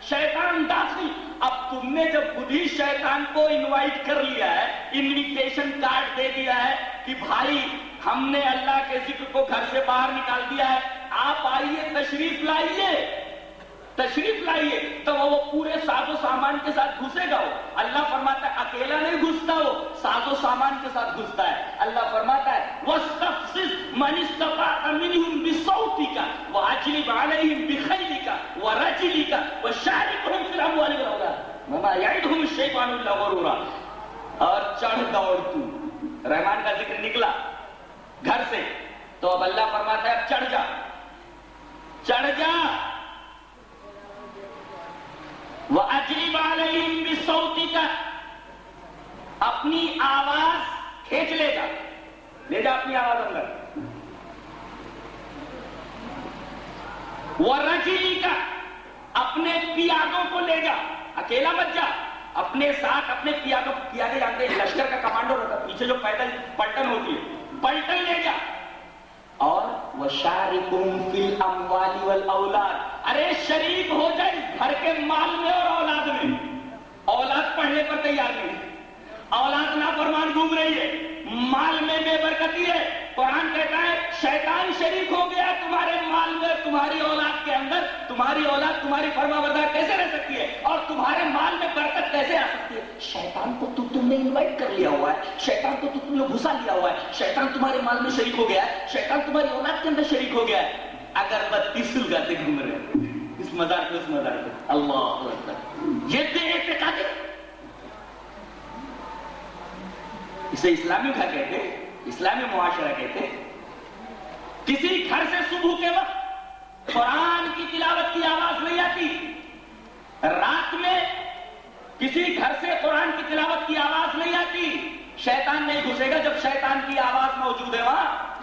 شیطان داخل۔ اب تم نے جب خود ہی شیطان کو انوائٹ کر لیا ہے انویٹیشن کارڈ دے دیا ہے کہ بھائی ہم نے اللہ کے ذکر کو گھر سے باہر نکال دیا ہے۔ آپ آئیے، تشریف لائیے۔ تشریف لائیے تو وہ پورے ساز و سامان کے ساتھ گھسے گا وہ۔ اللہ فرماتا ہے، اکیلا نہیں گھستا وہ، ساز و سامان کے ساتھ گھستا ہے۔ اللہ فرماتا ہے وہ بسوتی کا وہ اچلی بالئی بخیلی کا وہ رچلی کا وہ شاعری کو پھر ہم والے ہوگا مما یعدہم الشیطان اللہ غرورا۔ اور چڑھ دوڑ تو۔ رحمان کا ذکر نکلا۔ گھر سے۔ تو اب اللہ فرماتا ہے، اب چڑھ جا۔ چڑھ جا۔ وہ اجیب علیہم بسوتی کا اپنی آواز کھینچ لے جا۔ لے جا اپنی آواز اندر۔ وہ رجیلی کا اپنے پیادوں کو لے جا۔ اکیلا مت جا۔ اپنے ساتھ اپنے پیادوں پیادے جانتے ہیں؟ لشکر کا کمانڈو رہتا ہے۔ پیچھے جو پیدل پلٹن ہوتی ہے۔ پلٹن لے گیا اور وہ شارکم فی والاولاد ارے شریک ہو جائے گھر کے مال میں اور اولاد میں۔ اولاد پڑھنے پر تیار نہیں۔ اولاد نافرمان گھوم رہی ہے۔ مال میں بے برکتی ہے۔ قرآن کہتا ہے، شیطان شریک ہو گیا تمہاری اولاد کے اندر تمہاری اولاد تمہاری فرما بردار کیسے رہ سکتی ہے؟ اور تمہارے مال میں برکت کیسے آ سکتی ہے؟ شیطان کو تو تم نے انوائٹ کر لیا ہوا ہے۔ شیطان کو تو تم نے گھسا لیا ہوا ہے۔ شیطان تمہارے مال میں شریک ہو گیا ہے۔ شیطان تمہاری اولاد کے اندر شریک ہو گیا ہے۔ اگر بتی سلگاتے گھوم رہے ہیں اس مزار کو اس مزار کو اللہ اکبر۔ یہ بے اعتقادی۔ اسے اسلامی گھر کہتے اسلامی معاشرہ کہتے کسی گھر سے صبح کے وقت قرآن کی تلاوت کی آواز نہیں آتی۔ رات میں کسی گھر سے قرآن کی تلاوت کی آواز نہیں آتی۔ شیطان نہیں گھسے گا جب شیطان کی آواز موجود ہے وہاں۔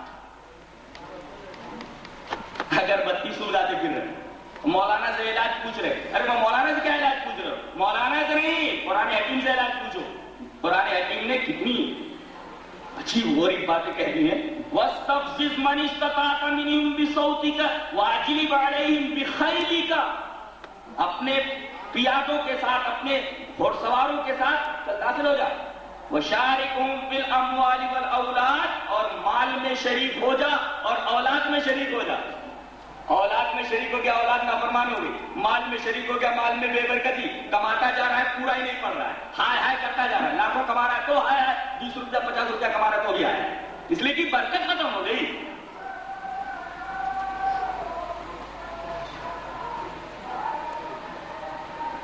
اگر بتی سلگاتے پھر۔ رہے مولانا سے علاج پوچھ رہے۔ ارے میں مولانا سے کیا علاج پوچھ رہے ہو مولانا سے نہیں، قرآن حکیم سے علاج پوچھو۔ قرآن حکیم نے کتنی اچھی غوری باتیں کہہ دی ہیں۔ وَاسْتَفْزِزْ مَنِ مِنْهُمْ بِصَوْتِكَ وَأَجْلِبْ عَلَيْهِمْ بِخَيْلِكَ۔ اپنے پیادوں کے ساتھ، اپنے گھوڑ سواروں کے ساتھ داخل ہو جا۔ وَشَارِكُمْ فِي وَالْأَوْلَادِ اور مال میں شریک ہو جا اور اولاد میں شریک ہو جا۔ اولاد میں شریک ہو گیا اولاد نافرمان ہو گئی۔ مال میں شریک ہو گیا مال میں بے برکتی کماتا جا رہا ہے، پورا ہی نہیں پڑ رہا ہے۔ ہائے ہائے کرتا جا رہا ہے۔ لاکھوں کما رہا ہے تو ہائے ہائے، بیس روپیہ، پچاس روپیہ کما رہا تو بھی ہے اس لیے کہ برکت ختم ہو گئی۔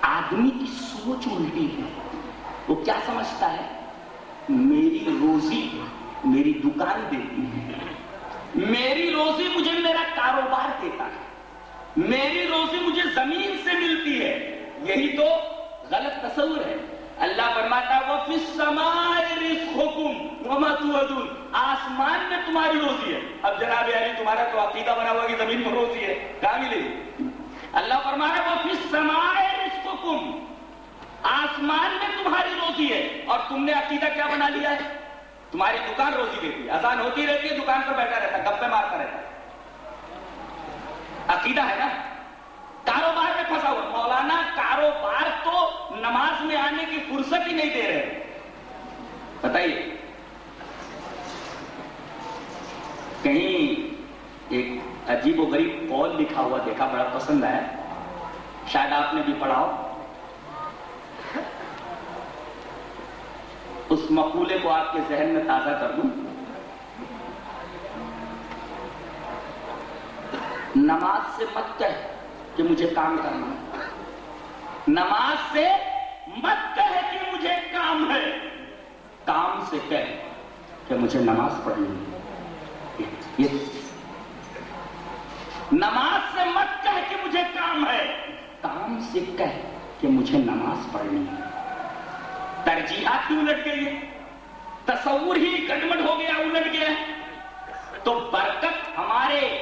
آدمی کی سوچ الٹی ہے۔ وہ کیا سمجھتا ہے؟ میری روزی میری دکان دیتی ہے۔ میری روزی مجھے میرا کاروبار دیتا ہے۔ میری روزی مجھے زمین سے ملتی ہے۔ یہی تو غلط تصور ہے۔ اللہ فرماتا وہ آسمان میں تمہاری روزی ہے۔ اب جناب علی، تمہارا تو عقیدہ بنا ہوا کہ زمین میں روزی ہے۔ کہاں ملے گی؟ اللہ فرمایا وہ فس سمائے آسمان میں تمہاری روزی ہے۔ اور تم نے عقیدہ کیا بنا لیا ہے؟ تمہاری دکان روزی دیتی ہے۔ اذان ہوتی رہتی ہے، دکان پر بیٹھا رہتا گپے مارتا رہتا عقیدہ ہے نا؟ کاروبار میں پھنسا ہوا۔ مولانا کاروبار تو نماز میں آنے کی فرصت ہی نہیں دے رہے۔ بتائیے، کہیں ایک عجیب و غریب قول لکھا ہوا دیکھا بڑا پسند ہے شاید آپ نے بھی پڑھا ہو۔ اس مقولے کو آپ کے ذہن میں تازہ کر دوں۔ نماز سے مت کہہ کہ مجھے کام کرنا ہے۔ نماز سے مت کہہ کہ مجھے کام ہے۔ کام سے کہہ کہ مجھے نماز پڑھنی ہے۔ نماز سے مت کہہ کہ مجھے کام ہے۔ کام سے کہہ کہ مجھے نماز پڑھنی ہے۔ ترجیحات کی الٹ گئی ہے تصور ہی گڑبڑ ہو گیا، الٹ گیا تو برکت ہمارے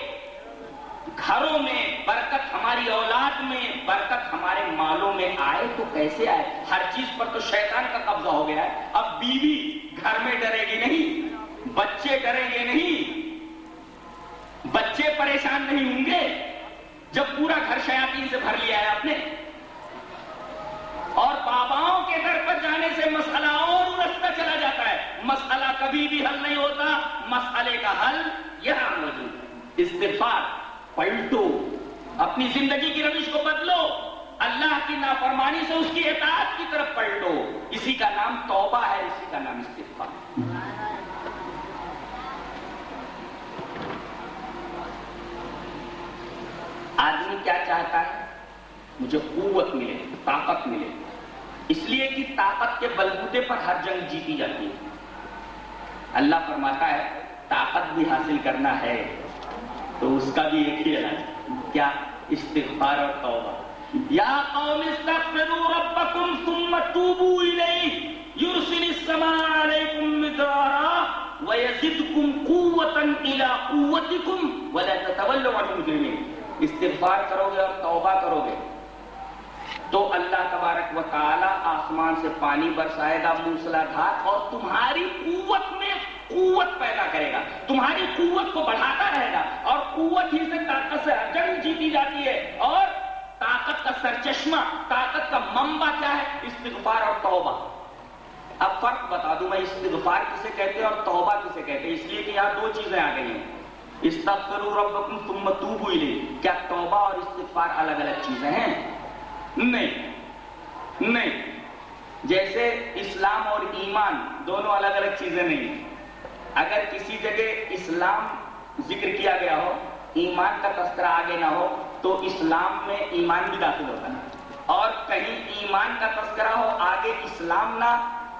گھروں میں، برکت ہماری اولاد میں، برکت ہمارے مالوں میں آئے تو کیسے آئے؟ ہر چیز پر تو شیطان کا قبضہ ہو گیا ہے۔ اب بیوی گھر میں ڈرے گی نہیں، بچے ڈریں گے نہیں۔ بچے پریشان نہیں ہوں گے۔ جب پورا گھر شیاطین سے بھر لیا ہے آپ نے اور باباؤں کے در پر جانے سے مسئلہ اور رستہ چلا جاتا ہے۔ مسئلہ کبھی بھی حل نہیں ہوتا، مسئلے کا حل یہاں موجود استفاد پلٹو۔ اپنی زندگی کی روش کو بدلو۔ اللہ کی نافرمانی سے اس کی اطاعت کی طرف پلٹو۔ اسی کا نام توبہ ہے، اسی کا نام استفار آدمی کیا چاہتا ہے؟ مجھے قوت ملے، طاقت ملے۔ اس لیے کہ طاقت کے بلبوتے پر ہر جنگ جیتی جاتی ہے۔ اللہ فرماتا ہے، طاقت بھی حاصل کرنا ہے۔ تو اس کا بھی ایک ہی علاج، کیا؟ استغفار اور توبہ۔ یا قوم استغفروا ربکم ثم توبوا الیہ۔ یرسل السماء علیکم مدرارا ویزدکم قوتا الى قوتکم ولا تتولوا عن مجرمین استغفار کرو گے اور توبہ کرو گے تو اللہ تبارک و تعالی آسمان سے پانی برسائے گا، موسلا دھار اور تمہاری قوت میں قوت پیدا کرے گا۔ تمہاری قوت کو بڑھاتا رہے گا، اور قوت ہی سے طاقت سے جنگ جیتی جاتی ہے۔ اور طاقت کا سرچشمہ، طاقت کا ممبا کیا ہے؟ استغفار اور توبہ۔ اب فرق بتا دوں میں استغفار کسے کہتے ہیں اور توبہ کسے کہتے ہیں، اس لیے کہ یہاں دو چیزیں آ گئی ہیں۔ استغفروا ربکم ثم توبوا الیہ۔ کیا توبہ اور استغفار الگ الگ چیزیں ہیں؟ نہیں نہیں. جیسے اسلام اور ایمان دونوں الگ الگ چیزیں نہیں ہیں. اگر کسی جگہ اسلام ذکر کیا گیا ہو، ایمان کا تذکرہ آگے نہ ہو، تو اسلام میں ایمان بھی داخل ہوتا ہے. اور کہیں ایمان کا تذکرہ ہو، آگے اسلام نہ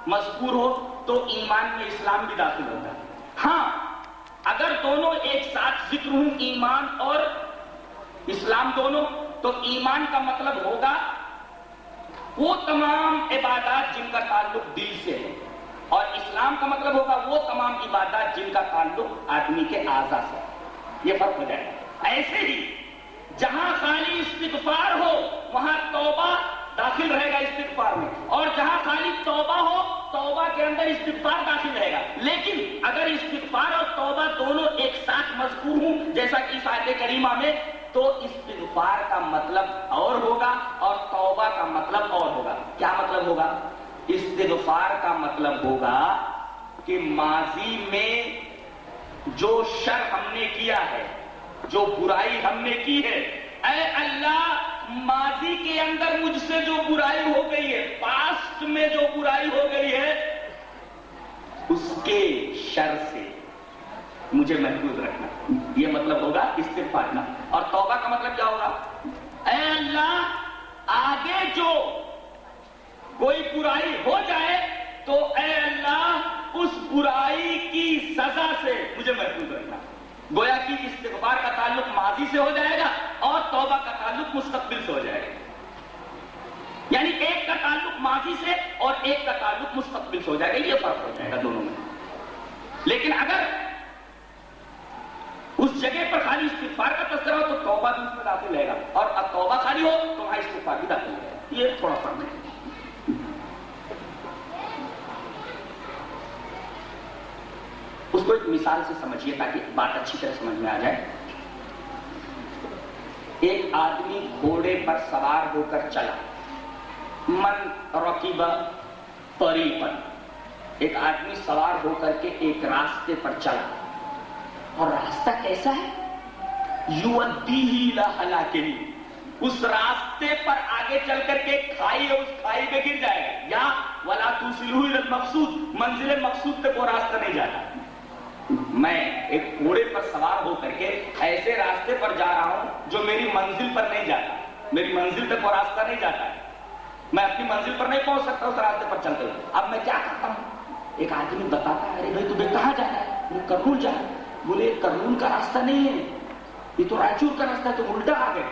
مذکور ہو، تو ایمان میں اسلام بھی داخل ہوتا ہے. ہاں اگر دونوں ایک ساتھ ذکر ہوں، ایمان اور اسلام دونوں تو ایمان کا مطلب ہوگا وہ تمام عبادات جن کا تعلق دل سے ہے۔ اور اسلام کا مطلب ہوگا وہ تمام عبادات جن کا تعلق آدمی کے اعضا سے یہ فرق ہو جائے۔ گا ایسے ہی جہاں خالی استغفار ہو، وہاں توبہ داخل رہے گا استغفار میں۔ اور جہاں خالی توبہ ہو، توبہ کے اندر استغفار داخل رہے گا۔ لیکن اگر استغفار اور توبہ دونوں ایک ساتھ مذکور ہوں، جیسا کہ اس آیت کریمہ میں تو استغفار کا مطلب اور ہوگا اور توبہ کا مطلب اور ہوگا۔ کیا مطلب ہوگا؟ استغفار کا مطلب ہوگا کہ ماضی میں جو شر ہم نے کیا ہے، جو برائی ہم نے کی ہے، اے اللہ، ماضی کے اندر مجھ سے جو برائی ہو گئی ہے پاسٹ میں جو برائی ہو گئی ہے، اس کے شر سے مجھے محفوظ رکھنا۔ یہ مطلب ہوگا استغفار کا۔ اور توبہ کا مطلب کیا ہوگا؟ اے اللہ، آگے جو کوئی برائی ہو جائے تو اے اللہ، اس برائی کی سزا سے مجھے محفوظ رکھنا۔ گویا کی استغفار کا تعلق ماضی سے ہو جائے گا اور توبہ کا تعلق مستقبل سے ہو جائے گا۔ یعنی ایک کا تعلق ماضی سے اور ایک کا تعلق مستقبل سے ہو جائے گا، یہ فرق ہو جائے گا دونوں میں۔ لیکن اگر اس جگہ پر خالی استغفار کا تذکرہ ہو تو توبہ بھی اس میں داخل رہے گا۔ اور اب توبہ خالی ہو تو وہاں استغفار بھی داخل رہے گا۔ یہ تھوڑا فرق ہے اس کو ایک مثال سے سمجھیے تاکہ بات اچھی طرح سمجھ میں آ جائے۔ ایک آدمی گھوڑے پر سوار ہو کر چلا۔ من رقیب پری پر ایک آدمی سوار ہو کر کے ایک راستے پر چلا۔ اور راستہ کیسا ہے؟ یو ہی اس راستے پر آگے چل کر کے کھائی ہے، اس کھائی پہ گر جائے گا۔ یا ولا تو مقصود منزل مقصود تک وہ راستہ نہیں جاتا۔ میں ایک گھوڑے پر سوار ہو کر کے ایسے راستے پر جا رہا ہوں جو میری منزل پر نہیں جاتا۔ میری منزل تک وہ راستہ نہیں جاتا۔ ہے میں اپنی منزل پر نہیں پہنچ سکتا، اس راستے پر چلتے ہوئے۔ اب میں کیا کرتا ہوں؟ ایک آدمی بتاتا ہے، ارے بھائی تمہیں کہاں جانا ہے؟ وہ کرنول جانا بولے کرنول کا راستہ نہیں ہے یہ تو رائچور کا راستہ ہے تم الٹا آ گئے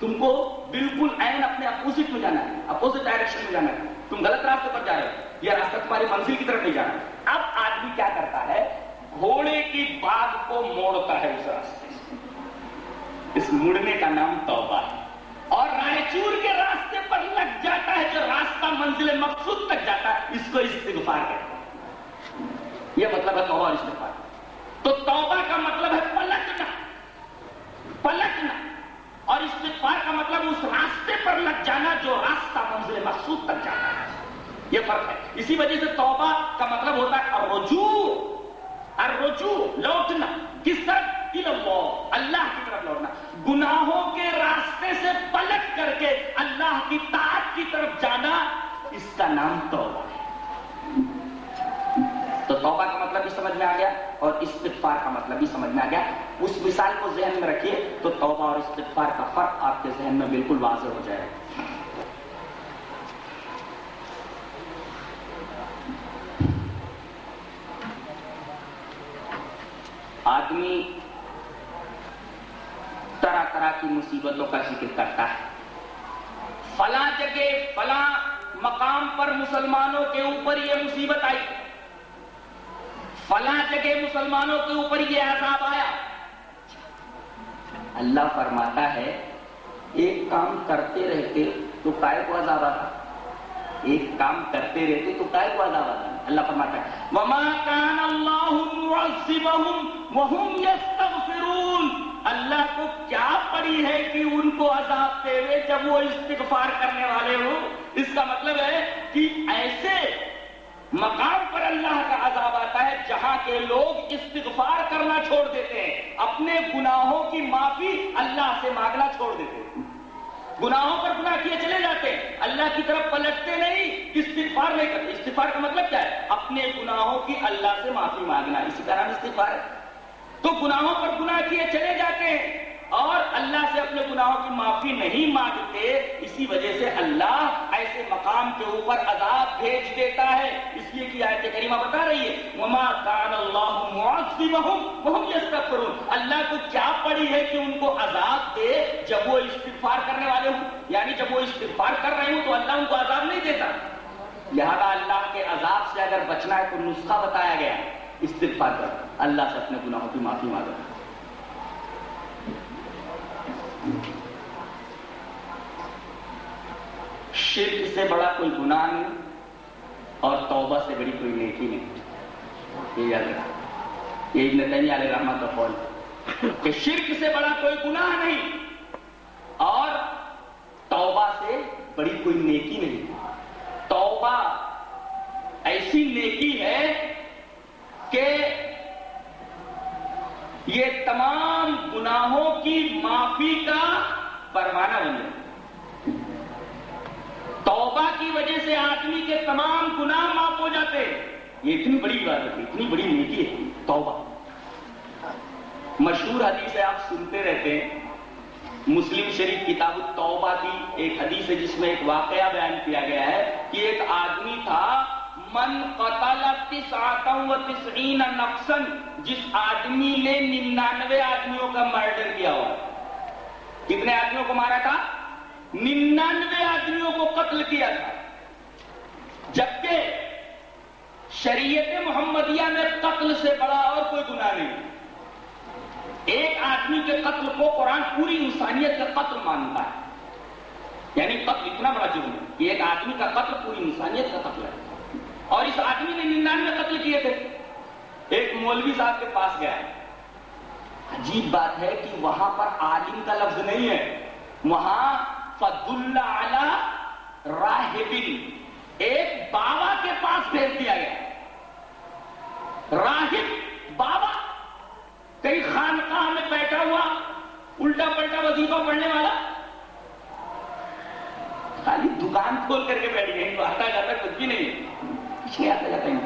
تم کو بالکل این اپنے اپوزٹ میں جانا ہے اپوزٹ ڈائریکشن میں جانا ہے تم غلط راستے پر جا رہے ہو یہ راستہ تمہاری منزل کی طرف نہیں جانا اب آدمی کیا کرتا ہے گھوڑے کی بات کو موڑتا ہے اس راستے سے اس مڑنے کا نام توبہ ہے اور رائچور کے راستے پر لگ جاتا ہے جو راستہ منزل مقصود تک جاتا ہے اس کو استغفار کہتے ہیں یہ مطلب ہے توبہ اور استغفار یہ فرق ہے۔ اسی وجہ سے توبہ کا مطلب ہوتا ہے ارجو ارجو لوٹنا۔ کس طرح اللہ۔ اللہ کی طرف لوٹنا۔ گناہوں کے راستے سے پلٹ کر کے اللہ کی طاقت کی طرف جانا، اس کا نام توبہ ہے۔ تو توبہ کا مطلب بھی سمجھ میں آ گیا اور استغفار کا مطلب بھی سمجھ میں آ گیا۔ اس مثال کو ذہن میں رکھیے تو توبہ اور استغفار کا فرق آپ کے ذہن میں بالکل واضح ہو جائے گا۔ آدمی طرح طرح کی مصیبتوں کا ذکر کرتا ہے۔ فلاں جگہ، فلاں مقام پر مسلمانوں کے اوپر یہ مصیبت آئی۔ فلاں جگہ مسلمانوں کے اوپر یہ عذاب آیا۔ اللہ فرماتا ہے، ایک کام کرتے رہتے تو کائے کو عذاب آتا۔ ایک کام کرتے رہتے تو کائے کو عذاب آتا اللہ فرماتا ہے، وما كان الله معذبهم وهم يستغفرون۔ اللہ کو کیا پڑی ہے کہ ان کو عذاب دے ہوئے جب وہ استغفار کرنے والے ہو اس کا مطلب ہے کہ ایسے مقام پر اللہ کا عذاب آتا ہے جہاں کے لوگ استغفار کرنا چھوڑ دیتے ہیں، اپنے گناہوں کی معافی اللہ سے مانگنا چھوڑ دیتے ہیں۔ گناہوں پر گناہ کیے چلے جاتے ہیں۔ اللہ کی طرف پلٹتے نہیں، استغفار نہیں کرتے۔ استغفار کا مطلب کیا ہے؟ اپنے گناہوں کی اللہ سے معافی مانگنا۔ اسی طرح استغفار۔ ہے تو گناہوں پر گناہ کیے چلے جاتے ہیں اور اللہ سے اپنے گناہوں کی معافی نہیں مانگتے، اسی وجہ سے اللہ ایسے مقام کے اوپر عذاب بھیج دیتا ہے۔ اس لیے کہ آیت کریمہ بتا رہی ہے، وما کان اللہ معذبہم وہم یستغفرون اللہ کو کیا پڑی ہے کہ ان کو عذاب دے جب وہ استغفار کرنے والے ہوں یعنی جب وہ استغفار کر رہے ہوں تو اللہ ان کو عذاب نہیں دیتا۔ لہذا اللہ کے عذاب سے اگر بچنا ہے تو نسخہ بتایا گیا۔ استغفار کر۔ اللہ سے اپنے گناہوں کی معافی مانگا شرک سے بڑا کوئی گناہ نہیں اور توبہ سے بڑی کوئی نیکی نہیں۔ یہ یاد رکھا یہ ابن تیمیہ علیہ رحمت کا قول کہ شرک سے بڑا کوئی گناہ نہیں اور توبہ سے بڑی کوئی نیکی نہیں توبہ ایسی نیکی ہے کہ یہ تمام گناہوں کی معافی کا پروانہ بن جائے۔ توبہ کی وجہ سے آدمی کے تمام گناہ معاف ہو جاتے ہیں۔ یہ اتنی بڑی عبادت ہے، اتنی بڑی نیکی ہے۔ توبہ۔ مشہور حدیث ہے، آپ سنتے رہتے ہیں۔ مسلم شریف کتاب التوبہ کی ایک حدیث ہے جس میں ایک واقعہ بیان کیا گیا ہے کہ ایک آدمی تھا، من قتل تسعتا و تسعین نفسن جس آدمی نے ننانوے آدمیوں کا مرڈر کیا ہوا۔ کتنے آدمیوں کو مارا تھا؟ ننانوے آدمیوں کو قتل کیا تھا۔ جبکہ شریعت محمدیہ میں قتل سے بڑا اور کوئی گناہ نہیں۔ ایک آدمی کے قتل کو قرآن پوری انسانیت کا قتل مانتا ہے۔ یعنی قتل اتنا بڑا جرم ہے کہ ایک آدمی کا قتل پوری انسانیت کا قتل ہے۔ اور اس آدمی نے ننانوے قتل کیے تھے۔ ایک مولوی صاحب کے پاس گیا۔ عجیب بات ہے کہ وہاں پر عالم کا لفظ نہیں ہے۔ وہاں فد اللہ اعلی راہبن ایک بابا کے پاس بھیج دیا گیا۔ راہب بابا کئی خانقاہ میں بیٹھا ہوا، الٹا پلٹا وظیفہ پڑھنے والا۔ خالی دکان کھول کر کے بیٹھ گئے تو آتا جاتا کچھ بھی نہیں کچھ نہیں آتا جاتا ہے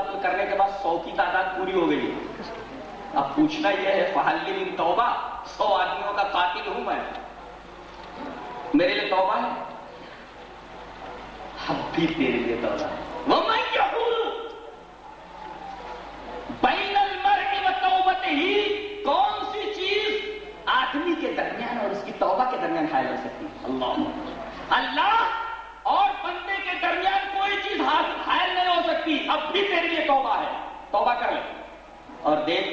قتل کرنے کے بعد سو کی تعداد پوری ہو گئی۔ ہے اب پوچھنا یہ ہے فہلی توبہ، سو آدمیوں کا قاتل ہوں میں۔ میرے لیے توبہ ہے۔ اب بھی تیرے لیے توبہ ہے۔ وہ میں کیا بین المرء و توبت ہی کون سی چیز آدمی کے درمیان اور اس کی توبہ کے درمیان حائل ہو سکتی ہے؟ اللہ۔ اللہ اور بندے کے درمیان کوئی چیز حائل نہیں ہو سکتی اب بھی تیرے لیے توبہ ہے۔ توبہ کر لے۔ اور دیکھ،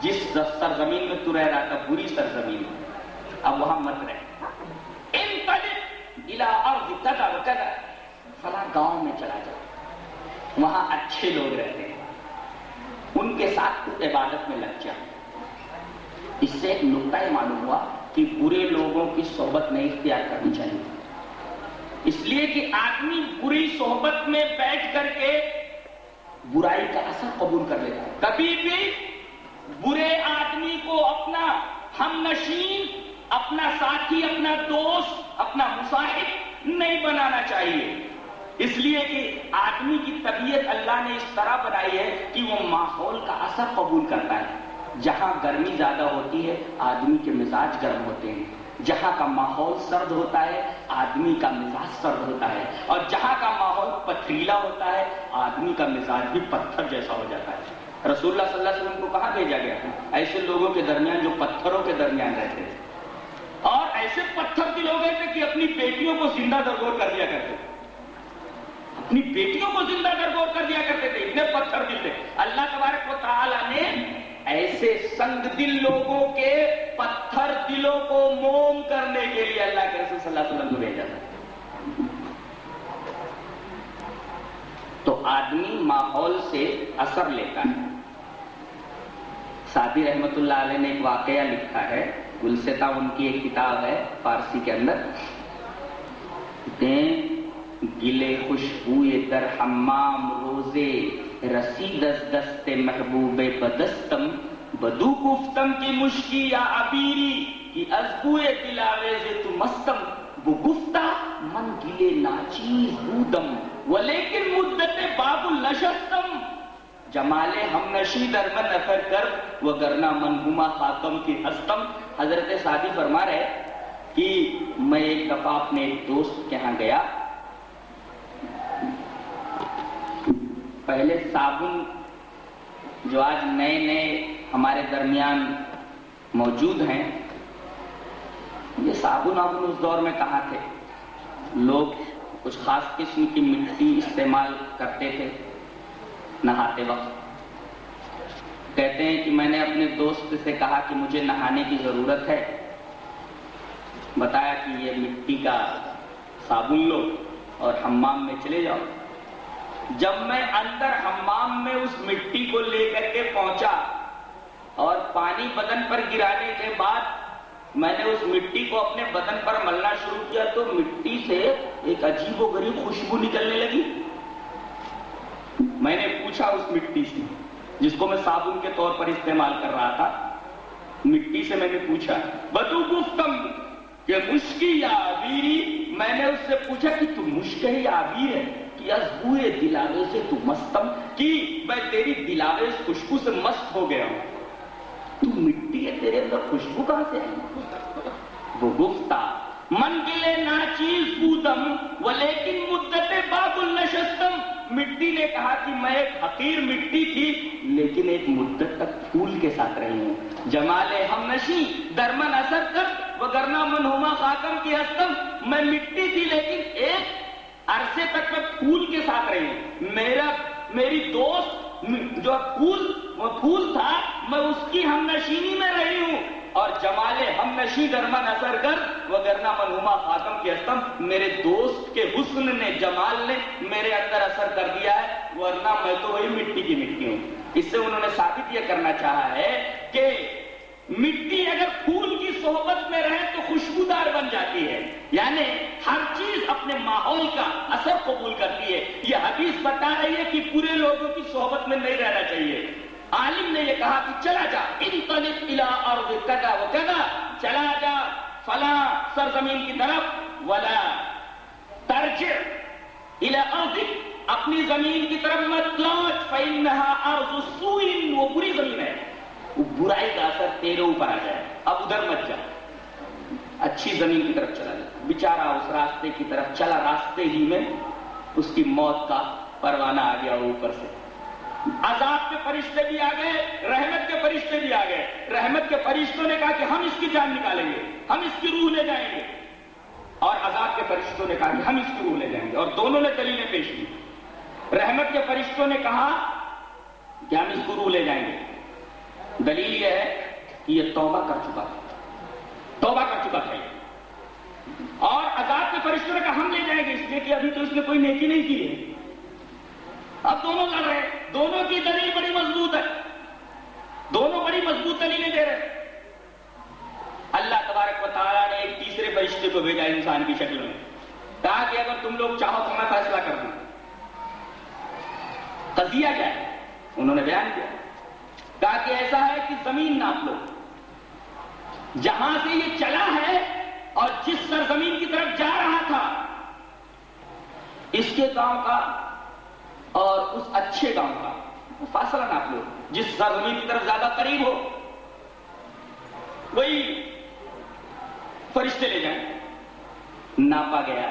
جس سرزمین میں تو رہ رہا تھا، بری سرزمین۔ اب وہاں مت رہے ان فلاں گاؤں میں چلا جاؤ وہاں اچھے لوگ رہتے ہیں۔ ان کے ساتھ عبادت میں لگ جائے اس سے ایک نقطہ معلوم ہوا کہ برے لوگوں کی صحبت نہیں اختیار کرنی چاہیے۔ اس لیے کہ آدمی بری صحبت میں بیٹھ کر کے برائی کا اثر قبول کر لیتا ہے۔ کبھی بھی برے آدمی کو اپنا ہم نشین، اپنا ساتھی، اپنا دوست، اپنا مصاحب نہیں بنانا چاہیے۔ اس لیے کہ آدمی کی طبیعت اللہ نے اس طرح بنائی ہے کہ وہ ماحول کا اثر قبول کرتا ہے۔ جہاں گرمی زیادہ ہوتی ہے، آدمی کے مزاج گرم ہوتے ہیں۔ جہاں کا ماحول سرد ہوتا ہے، آدمی کا مزاج سرد ہوتا ہے۔ اور جہاں کا ماحول پتھریلا ہوتا ہے، آدمی کا مزاج بھی پتھر جیسا ہو جاتا ہے۔ رسول اللہ صلی اللہ علیہ وسلم کو کہاں بھیجا گیا تھا؟ ایسے لوگوں کے درمیان جو پتھروں کے درمیان رہتے تھے۔ اور ایسے پتھر کے لوگ تھے کہ اپنی بیٹیوں کو زندہ درگور کر دیا کرتے تھے۔ اپنی بیٹیوں کو زندہ درگور کر دیا کرتے تھے۔ اتنے پتھر دل تھے اللہ تبارک و تعالیٰ نے ایسے سنگ دل لوگوں کے پتھر دلوں کو موم کرنے کے لیے اللہ کے رسول صلی اللہ علیہ وسلم کو بھیجا تھا۔ تو آدمی ماحول سے اثر لیتا ہے۔ سادی رحمت اللہ علیہ نے ایک واقعہ لکھا ہے۔ گلستا ان کی ایک کتاب ہے فارسی کے اندر۔ گلے خوشبو در حمام روزے۔ رسی دس دست محبوب بدستم بدو گفتم کی مشکی یا ابیری کی ازبو دلاوے سے تو مستم وہ گفتا من گلے ناچیز بودم، ولیکن مدت باب النشستم۔ جمال ہم نشی در من اثر کر وہ گرنا من گما خاتم کی ہستم۔ حضرت سادی فرما رہے کہ میں ایک دفعہ اپنے ایک دوست کے ہاں گیا۔ پہلے صابن جو آج نئے نئے ہمارے درمیان موجود ہیں، یہ صابن وابن اس دور میں کہاں تھے۔ لوگ کچھ خاص قسم کی مٹی استعمال کرتے تھے نہاتے وقت۔ کہتے ہیں کہ میں نے اپنے دوست سے کہا کہ مجھے نہانے کی ضرورت ہے۔ بتایا کہ یہ مٹی کا صابن لو اور حمام میں چلے جاؤ۔ جب میں اندر حمام میں اس مٹی کو لے کر کے پہنچا اور پانی بدن پر گرانے کے بعد میں نے اس مٹی کو اپنے بدن پر ملنا شروع کیا تو مٹی سے ایک عجیب و غریب خوشبو نکلنے لگی۔ میں نے پوچھا اس مٹی سے، جس کو میں صابن کے طور پر استعمال کر رہا تھا۔ مٹی سے میں نے پوچھا، بدو گفتم کہ مشکی یا آبیری؟ میں نے اس سے پوچھا کہ تو مشک ہے یا آبیر ہے؟ ازبوئے دلاوے سے تو مستم کی، میں تیری دلاوے خوشبو سے مست ہو گیا ہوں۔ تو مٹی ہے تیرے اندر، خوشبو کہاں سے ہے وہ گفتا من گلے ناچیز بودم وہ لیکن مدت باب النشستم مٹی نے کہا کہ میں ایک حقیر مٹی تھی، لیکن ایک مدت تک پھول کے ساتھ رہی ہوں۔ جمال ہم نشی درمن اثر کر وگرنا منہما خاکم کی ہستم۔ میں مٹی تھی، لیکن ایک عرصے تک میں پھول کے ساتھ رہی میرا میری دوست جو پھول وہ پھول تھا، میں اس کی ہم نشینی میں رہی ہوں۔ اور جمال ہم نشی درمن اثر کر وگرنا منہما خاتم کی ہستم، میرے دوست کے حسن نے، جمال نے میرے اندر اثر کر دیا ہے، ورنہ میں تو وہی مٹی کی مٹی ہوں۔ اس سے انہوں نے ثابت یہ کرنا چاہا ہے کہ مٹی اگر پھول صحبت میں رہے تو خوشبودار بن جاتی ہے۔ یعنی ہر چیز اپنے ماحول کا اثر قبول کرتی ہے۔ یہ حدیث بتا رہی ہے کہ پورے لوگوں کی صحبت میں نہیں رہنا چاہیے۔ عالم نے یہ کہا کہ چلا جا ان طلب اور کدا و کدا چلا جا فلاں سرزمین کی طرف، ولا ترج الى ارض اپنی زمین کی طرف مت لوٹ فإنها ارض سوء وہ بری زمین ہے۔ برائی کا اثر تیرے اوپر آ جائے۔ اب ادھر مت جا۔ اچھی زمین کی طرف چلا جائے بےچارا اس راستے کی طرف چلا۔ راستے ہی میں اس کی موت کا پروانہ آ گیا اوپر سے۔ عذاب کے فرشتے بھی آ گئے، رحمت کے فرشتے بھی آ گئے۔ رحمت کے فرشتوں نے کہا کہ ہم اس کی جان نکالیں گے، ہم اس کی روح لے جائیں گے۔ اور عذاب کے فرشتوں نے کہا کہ ہم اس کی روح لے جائیں گے۔ اور دونوں نے دلیلیں پیش کی۔ رحمت کے فرشتوں نے کہا کہ ہم اس کو روح لے جائیں گے۔ دلیل یہ ہے کہ یہ توبہ کر چکا تھا توبہ کر چکا تھا اور عذاب کے فرشتوں نے کہا، ہم لے جائیں گے۔ اس لیے کہ ابھی تو اس نے کوئی نیکی نہیں کی ہے۔ اب دونوں لڑ رہے دونوں کی دلیل بڑی مضبوط ہے۔ دونوں بڑی مضبوط دلیلیں دے رہے اللہ تبارک و تعالیٰ نے ایک تیسرے فرشتے کو بھیجا انسان کی شکل میں۔ کہا کہ اگر تم لوگ چاہو تو میں فیصلہ کر دوں۔ قضیہ کیا ہے؟ انہوں نے بیان کیا۔ کہا کہ ایسا ہے کہ زمین ناپ لو۔ جہاں سے یہ چلا ہے اور جس سرزمین کی طرف جا رہا تھا، اس کے گاؤں کا اور اس اچھے گاؤں کا فاصلہ ناپ لو۔ جس سرزمین کی طرف زیادہ قریب ہو، وہی فرشتے لے جائیں۔ ناپا گیا،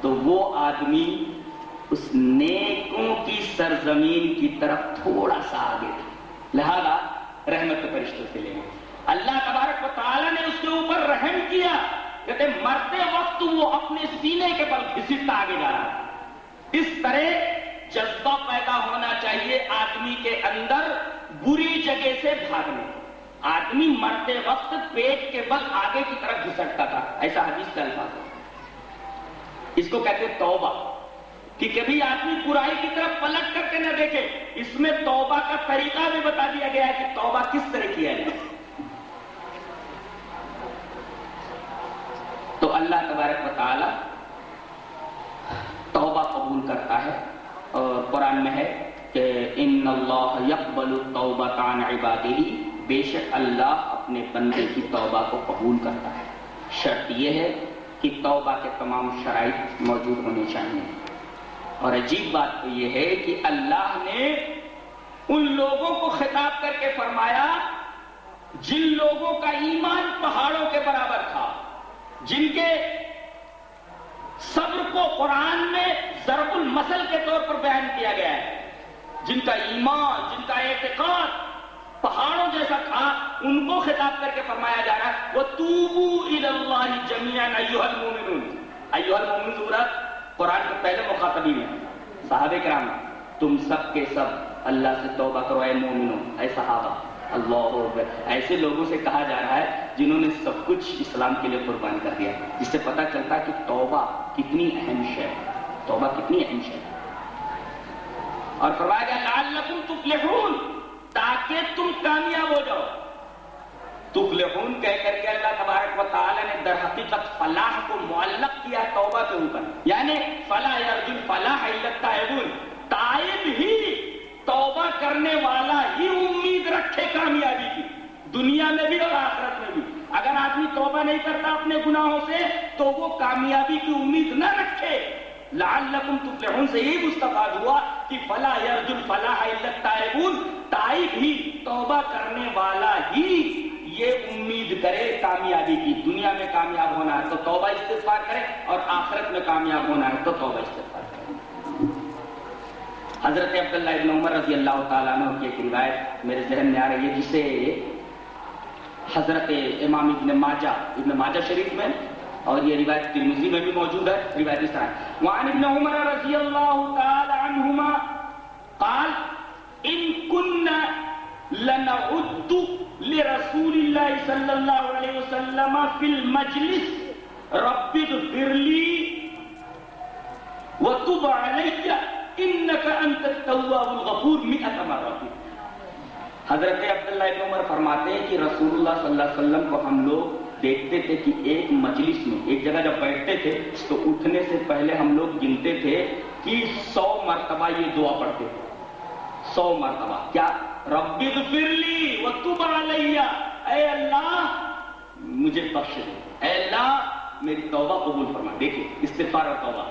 تو وہ آدمی اس نیکوں کی سرزمین کی طرف تھوڑا سا آگے تھا۔ لہذا رحمت کے فرشتوں سے لیں اللہ تبارک و تعالیٰ نے اس کے اوپر رحم کیا کہتے مرتے وقت وہ اپنے سینے کے بل گھسٹتا آگے جا رہا اس طرح جذبہ پیدا ہونا چاہیے آدمی کے اندر بری جگہ سے بھاگنے۔ آدمی مرتے وقت پیٹ کے بل آگے کی طرف گھسٹتا تھا۔ ایسا حدیث کا الفاظ اس کو کہتے توبہ۔ کہ کبھی آدمی برائی کی طرف پلٹ کر کے نہ دیکھے، اس میں توبہ کا طریقہ بھی بتا دیا گیا ہے کہ توبہ کس طرح کیا جائے تو اللہ تبارک و تعالی توبہ قبول کرتا ہے اور قرآن میں ہے کہ ان اللہ یقبل عن عباده بے شک اللہ اپنے بندے کی توبہ کو قبول کرتا ہے۔ شرط یہ ہے کہ توبہ کے تمام شرائط موجود ہونے چاہیے۔ اور عجیب بات تو یہ ہے کہ اللہ نے ان لوگوں کو خطاب کر کے فرمایا جن لوگوں کا ایمان پہاڑوں کے برابر تھا، جن کے صبر کو قرآن میں ضرب المسل کے طور پر بیان کیا گیا ہے۔ جن کا ایمان، جن کا اعتقاد پہاڑوں جیسا تھا، ان کو خطاب کر کے فرمایا جا رہا ہے۔ وہ توبو اللہ جمیان ایوہ المومنون ایوہ المومن سورت قرآن کے پہلے مخاطبی میں صحابہ کرام، تم سب کے سب اللہ سے توبہ کرو اے مومنو اے صحابہ، اللہ اکبر۔ ایسے لوگوں سے کہا جا رہا ہے جنہوں نے سب کچھ اسلام کے لیے قربان کر دیا۔ جس سے پتا چلتا کہ توبہ کتنی اہم شے توبہ کتنی اہم شے اور فرمایا گیا، لعلکم تفلحون، تاکہ تم کامیاب ہو جاؤ۔ تفلحون کہہ کر کے اللہ تبارک و تعالی نے در حقیقت فلاح کو معلق کیا توبہ کے اوپر۔ یعنی فلاح ارجن فلاح تائبون تائب ہی توبہ کرنے والا ہی امید رکھے کامیابی کی۔ دنیا میں بھی اور آخرت میں بھی۔ اگر آدمی توبہ نہیں کرتا اپنے گناہوں سے، تو وہ کامیابی کی امید نہ رکھے۔ لعلکم تفلحون سے یہ مستفاد ہوا کہ فلا یرجن فلاح تائبون تائب ہی توبہ کرنے والا ہی یہ امید کرے کامیابی کی۔ دنیا میں کامیاب ہونا ہے تو توبہ استغفار کرے اور آخرت میں کامیاب ہونا ہے تو توبہ استغفار کرے۔ حضرت عبداللہ ابن عمر رضی اللہ تعالیٰ عنہ کی ایک روایت میرے ذہن میں آ رہی ہے، جسے حضرت امام ابن ماجہ ابن ماجہ شریف میں، اور یہ روایت ترمزی میں بھی موجود ہے، روایت اس طرح۔ وعن ابن عمر رضی اللہ تعالی عنہما قال، ان كنا لنعد لرسول الله صلى الله عليه وسلم في المجلس، رب اغفر لي وتب علي انك انت التواب الغفور، مئة مرة حضرت عبداللہ ابن عمر فرماتے ہیں کہ رسول اللہ صلی اللہ علیہ وسلم کو ہم لوگ دیکھتے تھے کہ ایک مجلس میں، ایک جگہ جب بیٹھتے تھے، تو اٹھنے سے پہلے ہم لوگ گنتے تھے کہ سو مرتبہ یہ دعا پڑھتے تھے۔ سو مرتبہ۔ کیا؟ ربی فرلی و تب علیہ اے اللہ، مجھے بخش دے۔ اے اللہ، میری توبہ قبول فرما۔ دیکھیے، استغفار اور توبہ۔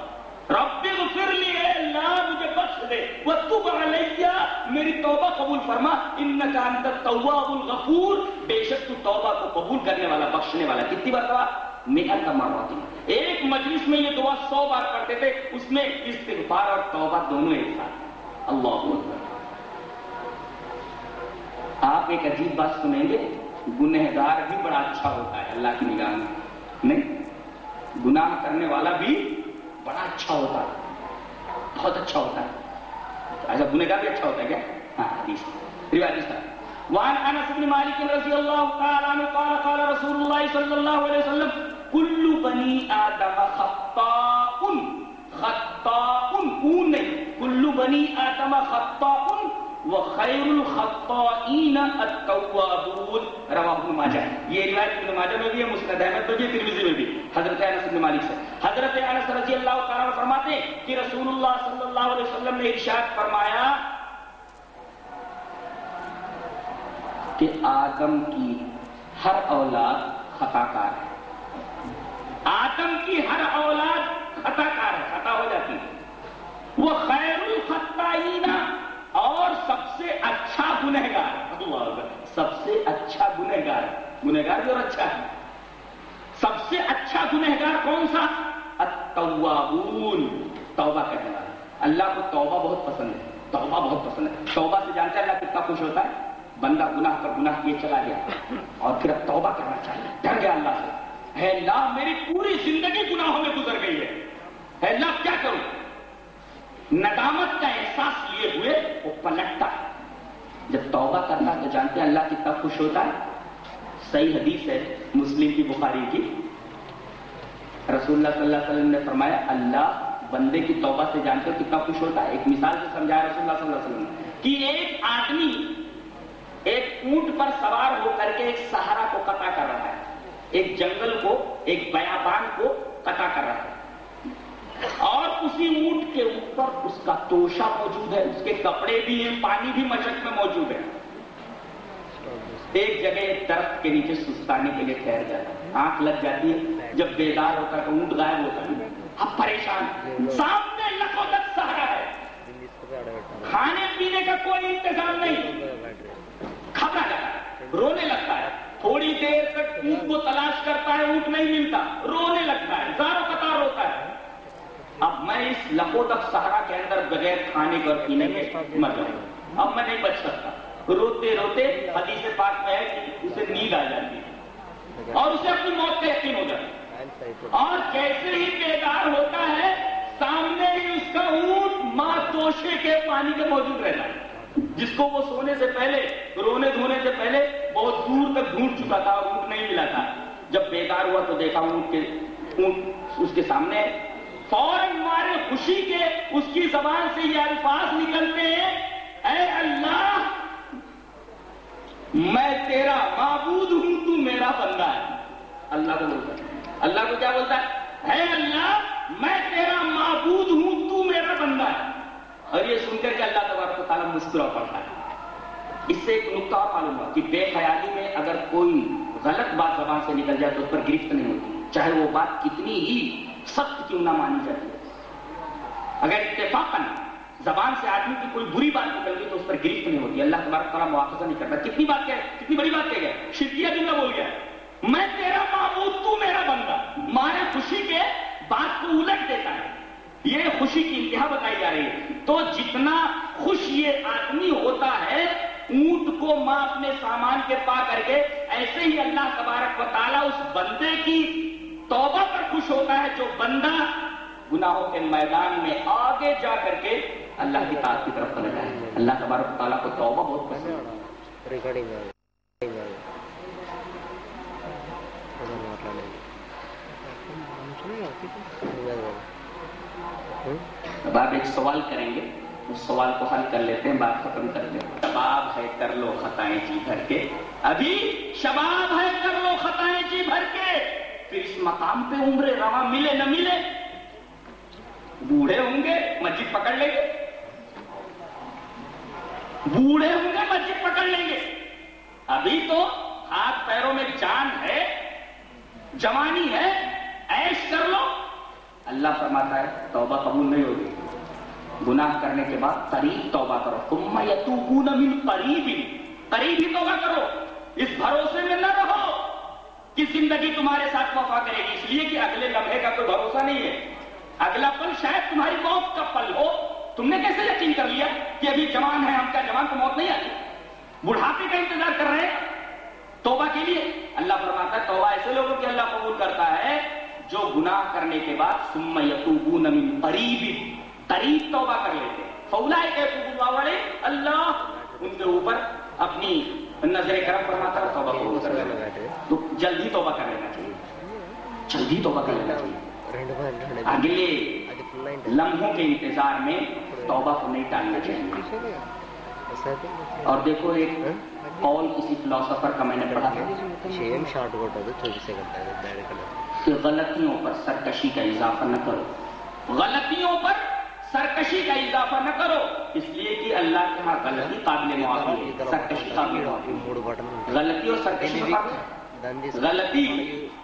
ربی فرلی اے اللہ، مجھے بخش دے۔ وہ تب علیہ میری توبہ قبول فرما۔ انکا انت التواب الغفور۔ بے شک تو توبہ کو قبول کرنے والا، بخشنے والا۔ کتنی مرتبہ مئت مرتبہ ایک مجلس میں یہ دعا سو بار پڑھتے تھے، اس میں استغفار اور توبہ دونوں ایک ساتھ۔ اللہ اکبر۔ آپ ایک عجیب بات سنیں گے، گنہگار بھی بڑا اچھا ہوتا ہے، اللہ کی نگاہ میں۔ نہیں، گناہ کرنے والا بھی بڑا اچھا ہوتا ہے، بہت اچھا ہوتا ہے۔ ایسا گنہگار بھی اچھا ہوتا ہے کیا؟ ہاں حدیث۔ روایت اس وعن انس بن مالك رضي الله تعالى عنه قال قال رسول الله صلى الله عليه وسلم كل بني ادم خطاء خطاء کون نہیں كل بني ادم خطاء وخير الخطائين التوابون رواه ابن ماجہ. یہ روایت ابن ماجہ میں بھی ہے، مسند احمد میں بھی ہے، ترمذی میں بھی. حضرت انس بن مالک سے. حضرت انس رضی اللہ تعالی عنہ فرماتے ہیں کہ رسول اللہ صلی اللہ علیہ وسلم نے ارشاد فرمایا کہ آدم کی ہر اولاد خطا کار ہے. آدم کی ہر اولاد خطا کار ہے، خطا ہو جاتی ہے. وہ خیر الخطائین سب سے اچھا گنہگار۔ سب سے اچھا گنہگار۔ گنہگار بھی اور اچھا ہے۔ سب سے اچھا گنہگار کون سا؟ التوابون، توبہ کرنے والا۔ اللہ کو توبہ بہت پسند ہے۔ توبہ بہت پسند ہے۔ توبہ سے جانتا ہے اللہ کتنا خوش ہوتا ہے۔ بندہ گناہ پر گناہ کیے چلا گیا۔ اور پھر اب توبہ کرنا چاہیے۔ ڈر گیا اللہ سے۔ ہے اللہ، میری پوری زندگی گناہوں میں گزر گئی ہے۔ ہے اللہ، کیا کروں؟ ندامت کا احساس لیے ہوئے وہ پلٹتا۔ ہے جب توبہ کرتا تو جانتے ہیں اللہ کتنا خوش ہوتا ہے۔ صحیح حدیث ہے مسلم کی بخاری کی۔ رسول اللہ صلی اللہ علیہ وسلم نے فرمایا، اللہ بندے کی توبہ سے جانتے ہو کتنا خوش ہوتا ہے۔ ایک مثال سے سمجھایا رسول اللہ صلی اللہ علیہ وسلم نے کہ ایک آدمی ایک اونٹ پر سوار ہو کر کے ایک سہارا کو قطع کر رہا ہے۔ ایک جنگل کو، ایک بیابان کو قطع کر رہا ہے۔ اور اسی اونٹ کے اوپر اس کا توشا موجود ہے، اس کے کپڑے بھی ہیں، پانی بھی مشق میں موجود ہے۔ ایک جگہ ایک درخت کے نیچے سستانے کے لیے ٹھہر جاتا ہے۔ آنکھ لگ جاتی ہے، جب بیدار ہوتا ہے تو اونٹ غائب ہوتا ہے اب پریشان۔ سامنے لکھو لگ سہارا ہے۔ کھانے پینے کا کوئی انتظام نہیں۔ گھبرا جاتا ہے، رونے لگتا ہے۔ تھوڑی دیر تک اونٹ کو تلاش کرتا ہے، اونٹ نہیں ملتا۔ رونے لگتا ہے، زاروں قطار ہوتا ہے۔ اب میں اس لکھو تک سہارا کے اندر بغیر کھانے کا پینے میں مر جاؤں اب میں نہیں بچ سکتا۔ روتے روتے حدیث پاک میں ہے کہ اسے نیند آ جاتی ہے۔ اور اسے اپنی موت کا یقین ہو جاتا ہے۔ اور کیسے ہی بیدار ہوتا ہے، سامنے ہی اس کا اونٹ ماں توشے کے پانی کے موجود رہتا ہے۔ جس کو وہ سونے سے پہلے، رونے دھونے سے پہلے بہت دور تک ڈھونڈ چکا تھا، اونٹ نہیں ملا تھا۔ جب بیدار ہوا تو دیکھا اونٹ کے، اونٹ اس کے سامنے فوراً مارے خوشی کے اس کی زبان سے یہ الفاظ نکلتے ہیں۔ اے اللہ، میں تیرا معبود ہوں، تو میرا بندہ ہے۔ اللہ کو بولتا ہے۔ اللہ کو کیا بولتا ہے؟ اے اللہ، میں تیرا معبود ہوں، تو میرا بندہ ہے۔ اور یہ سن کر کے اللہ تبارک و تعالیٰ مسکرا پڑتا ہے۔ اس سے ایک نقطہ معلوم ہوا کہ بے خیالی میں اگر کوئی غلط بات زبان سے نکل جائے تو اس پر گرفت نہیں ہوتی، چاہے وہ بات کتنی ہی سخت کیوں نہ مانی جاتی ہے؟ اگر اتفاقاً زبان سے آدمی کی کوئی بری بات نکل گئی تو اس پر گرفت نہیں ہوتی۔ اللہ تبارک تعالیٰ مواخذہ نہیں کرتا۔ کتنی بات کیا کتنی بڑی بات کہہ گیا شرکیہ جملہ بول گیا۔ میں تیرا معبود، تو میرا بندہ۔ مارے خوشی کے بات کو الٹ دیتا ہے۔ یہ خوشی کی انتہا بتائی جا رہی ہے۔ تو جتنا خوش یہ آدمی ہوتا ہے، اونٹ کو کو ماں اپنے سامان کے پا کر کے ایسے ہی اللہ تبارک و تعالیٰ اس بندے کی توبہ پر خوش ہوتا ہے جو بندہ گناہوں کے میدان میں آگے جا کر کے اللہ کی تعداد کی طرف پلٹا ہے۔ اللہ تبارک تعالیٰ کو توبہ بہت پسند ہے۔ اب ایک سوال کریں گے۔ اس سوال کو حل کر لیتے ہیں، بات ختم کر دیں شباب ہے کر لو خطائیں جی بھر کے۔ ابھی شباب ہے کر لو خطائیں جی بھر کے۔ پھر اس مقام پہ عمر رواں ملے نہ ملے بوڑھے ہوں گے مسجد پکڑ لیں گے بوڑھے ہوں گے مسجد پکڑ لیں گے ابھی تو ہاتھ پیروں میں جان ہے جوانی ہے ایش کر لو اللہ فرماتا ہے توبہ قبول نہیں ہوگی گناہ کرنے کے بعد قریب توبہ کرو تم یتوبون من قریب قریب ہی توبہ کرو اس بھروسے میں نہ رہو کہ زندگی تمہارے ساتھ وفا کرے گی، اس لیے کہ اگلے لمحے کا کوئی بھروسہ نہیں ہے۔ اگلا پل شاید تمہاری موت کا پل ہو۔ تم نے کیسے یقین کر لیا کہ ابھی جوان ہے ہم کا جوان کو موت نہیں آتی؟ بڑھاپے کا انتظار کر رہے ہیں۔ توبہ کے لیے۔ اللہ فرماتا ہے، توبہ ایسے لوگوں کی اللہ قبول کرتا ہے جو گناہ کرنے کے بعد ثم یتوبون من قریب قریب توبہ کر لیتے فولا کے والے اللہ ان کے اوپر اپنی نظر کرم فرماتا ہے توبہ قبول کر ہے۔ تو جلدی توبہ کر لینا چاہیے۔ جلدی توبہ کر لینا چاہیے۔ اگلے لمحوں کے انتظار میں توبہ کو نہیں ٹالنا چاہیے۔ اور دیکھو ایک قول کسی فلاسفر کا میں نے پڑھا کہ غلطیوں پر سرکشی کا اضافہ نہ کرو۔ غلطیوں پر سرکشی کا اضافہ نہ کرو۔ اس لیے کہ اللہ کے ہاں غلطی قابل معافی ہے۔ سرکشی قابل معافی غلطی اور سرکشی ఇది میں فرق ہے۔ దాన్ని తీసుకొని غلطی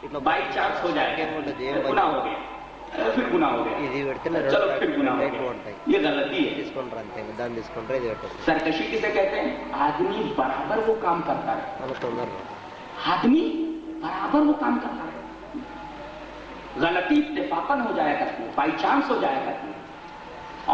ఇట్లా بائی چانس ہو جائے گا گناہ ہو گیا پھر گناہ ہو گیا ఇది పెడితే నా چلو రెండు پھر گناہ ہو టైప్లు گیا ఉంటాయి یہ غلطی ہے తీసుకుంటారు అంతే ఇంకా దాన్ని తీసుకుంటారు ఇది పెట్టారు سرکشی کسے کہتے ہیں آدمی برابر وہ کام کرتا ہے మనకు తొందరగా آدمی برابر وہ کام کرتا ہے غلطی اتفاقن ہو جایا کرتی ہے بائی چانس ہو جایا کرتی ہے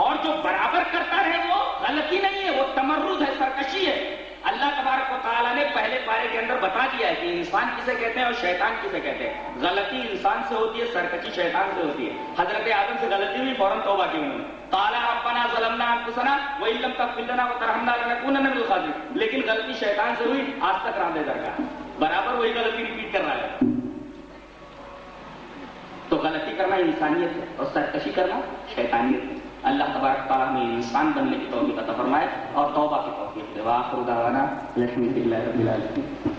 اور جو برابر کرتا رہے وہ غلطی نہیں ہے وہ تمرد ہے سرکشی ہے اللہ تبارک و تعالیٰ نے پہلے پارے کے اندر بتا دیا ہے کہ انسان کسے کہتے ہیں اور شیطان کسے کہتے ہیں۔ غلطی انسان سے ہوتی ہے، سرکشی شیطان سے ہوتی ہے۔ حضرت آدم سے غلطی ہوئی، فوراً توبہ کی انہوں نے۔ تالا ربنا ظلمنا انفسنا وان لم تغفر لنا وترحمنا لنكونن من لیکن غلطی شیطان سے ہوئی، آج تک راندے درگاہ۔ برابر وہی غلطی ریپیٹ کر رہا ہے۔ تو غلطی کرنا انسانیت ہے اور سرکشی کرنا شیطانیت ہے۔ اللہ تبارک تعالیٰ نے انسان بننے کی توفیق عطا فرمائے اور توبہ کی توفیق دے واخر دعوانا الحمدللہ رب العالمین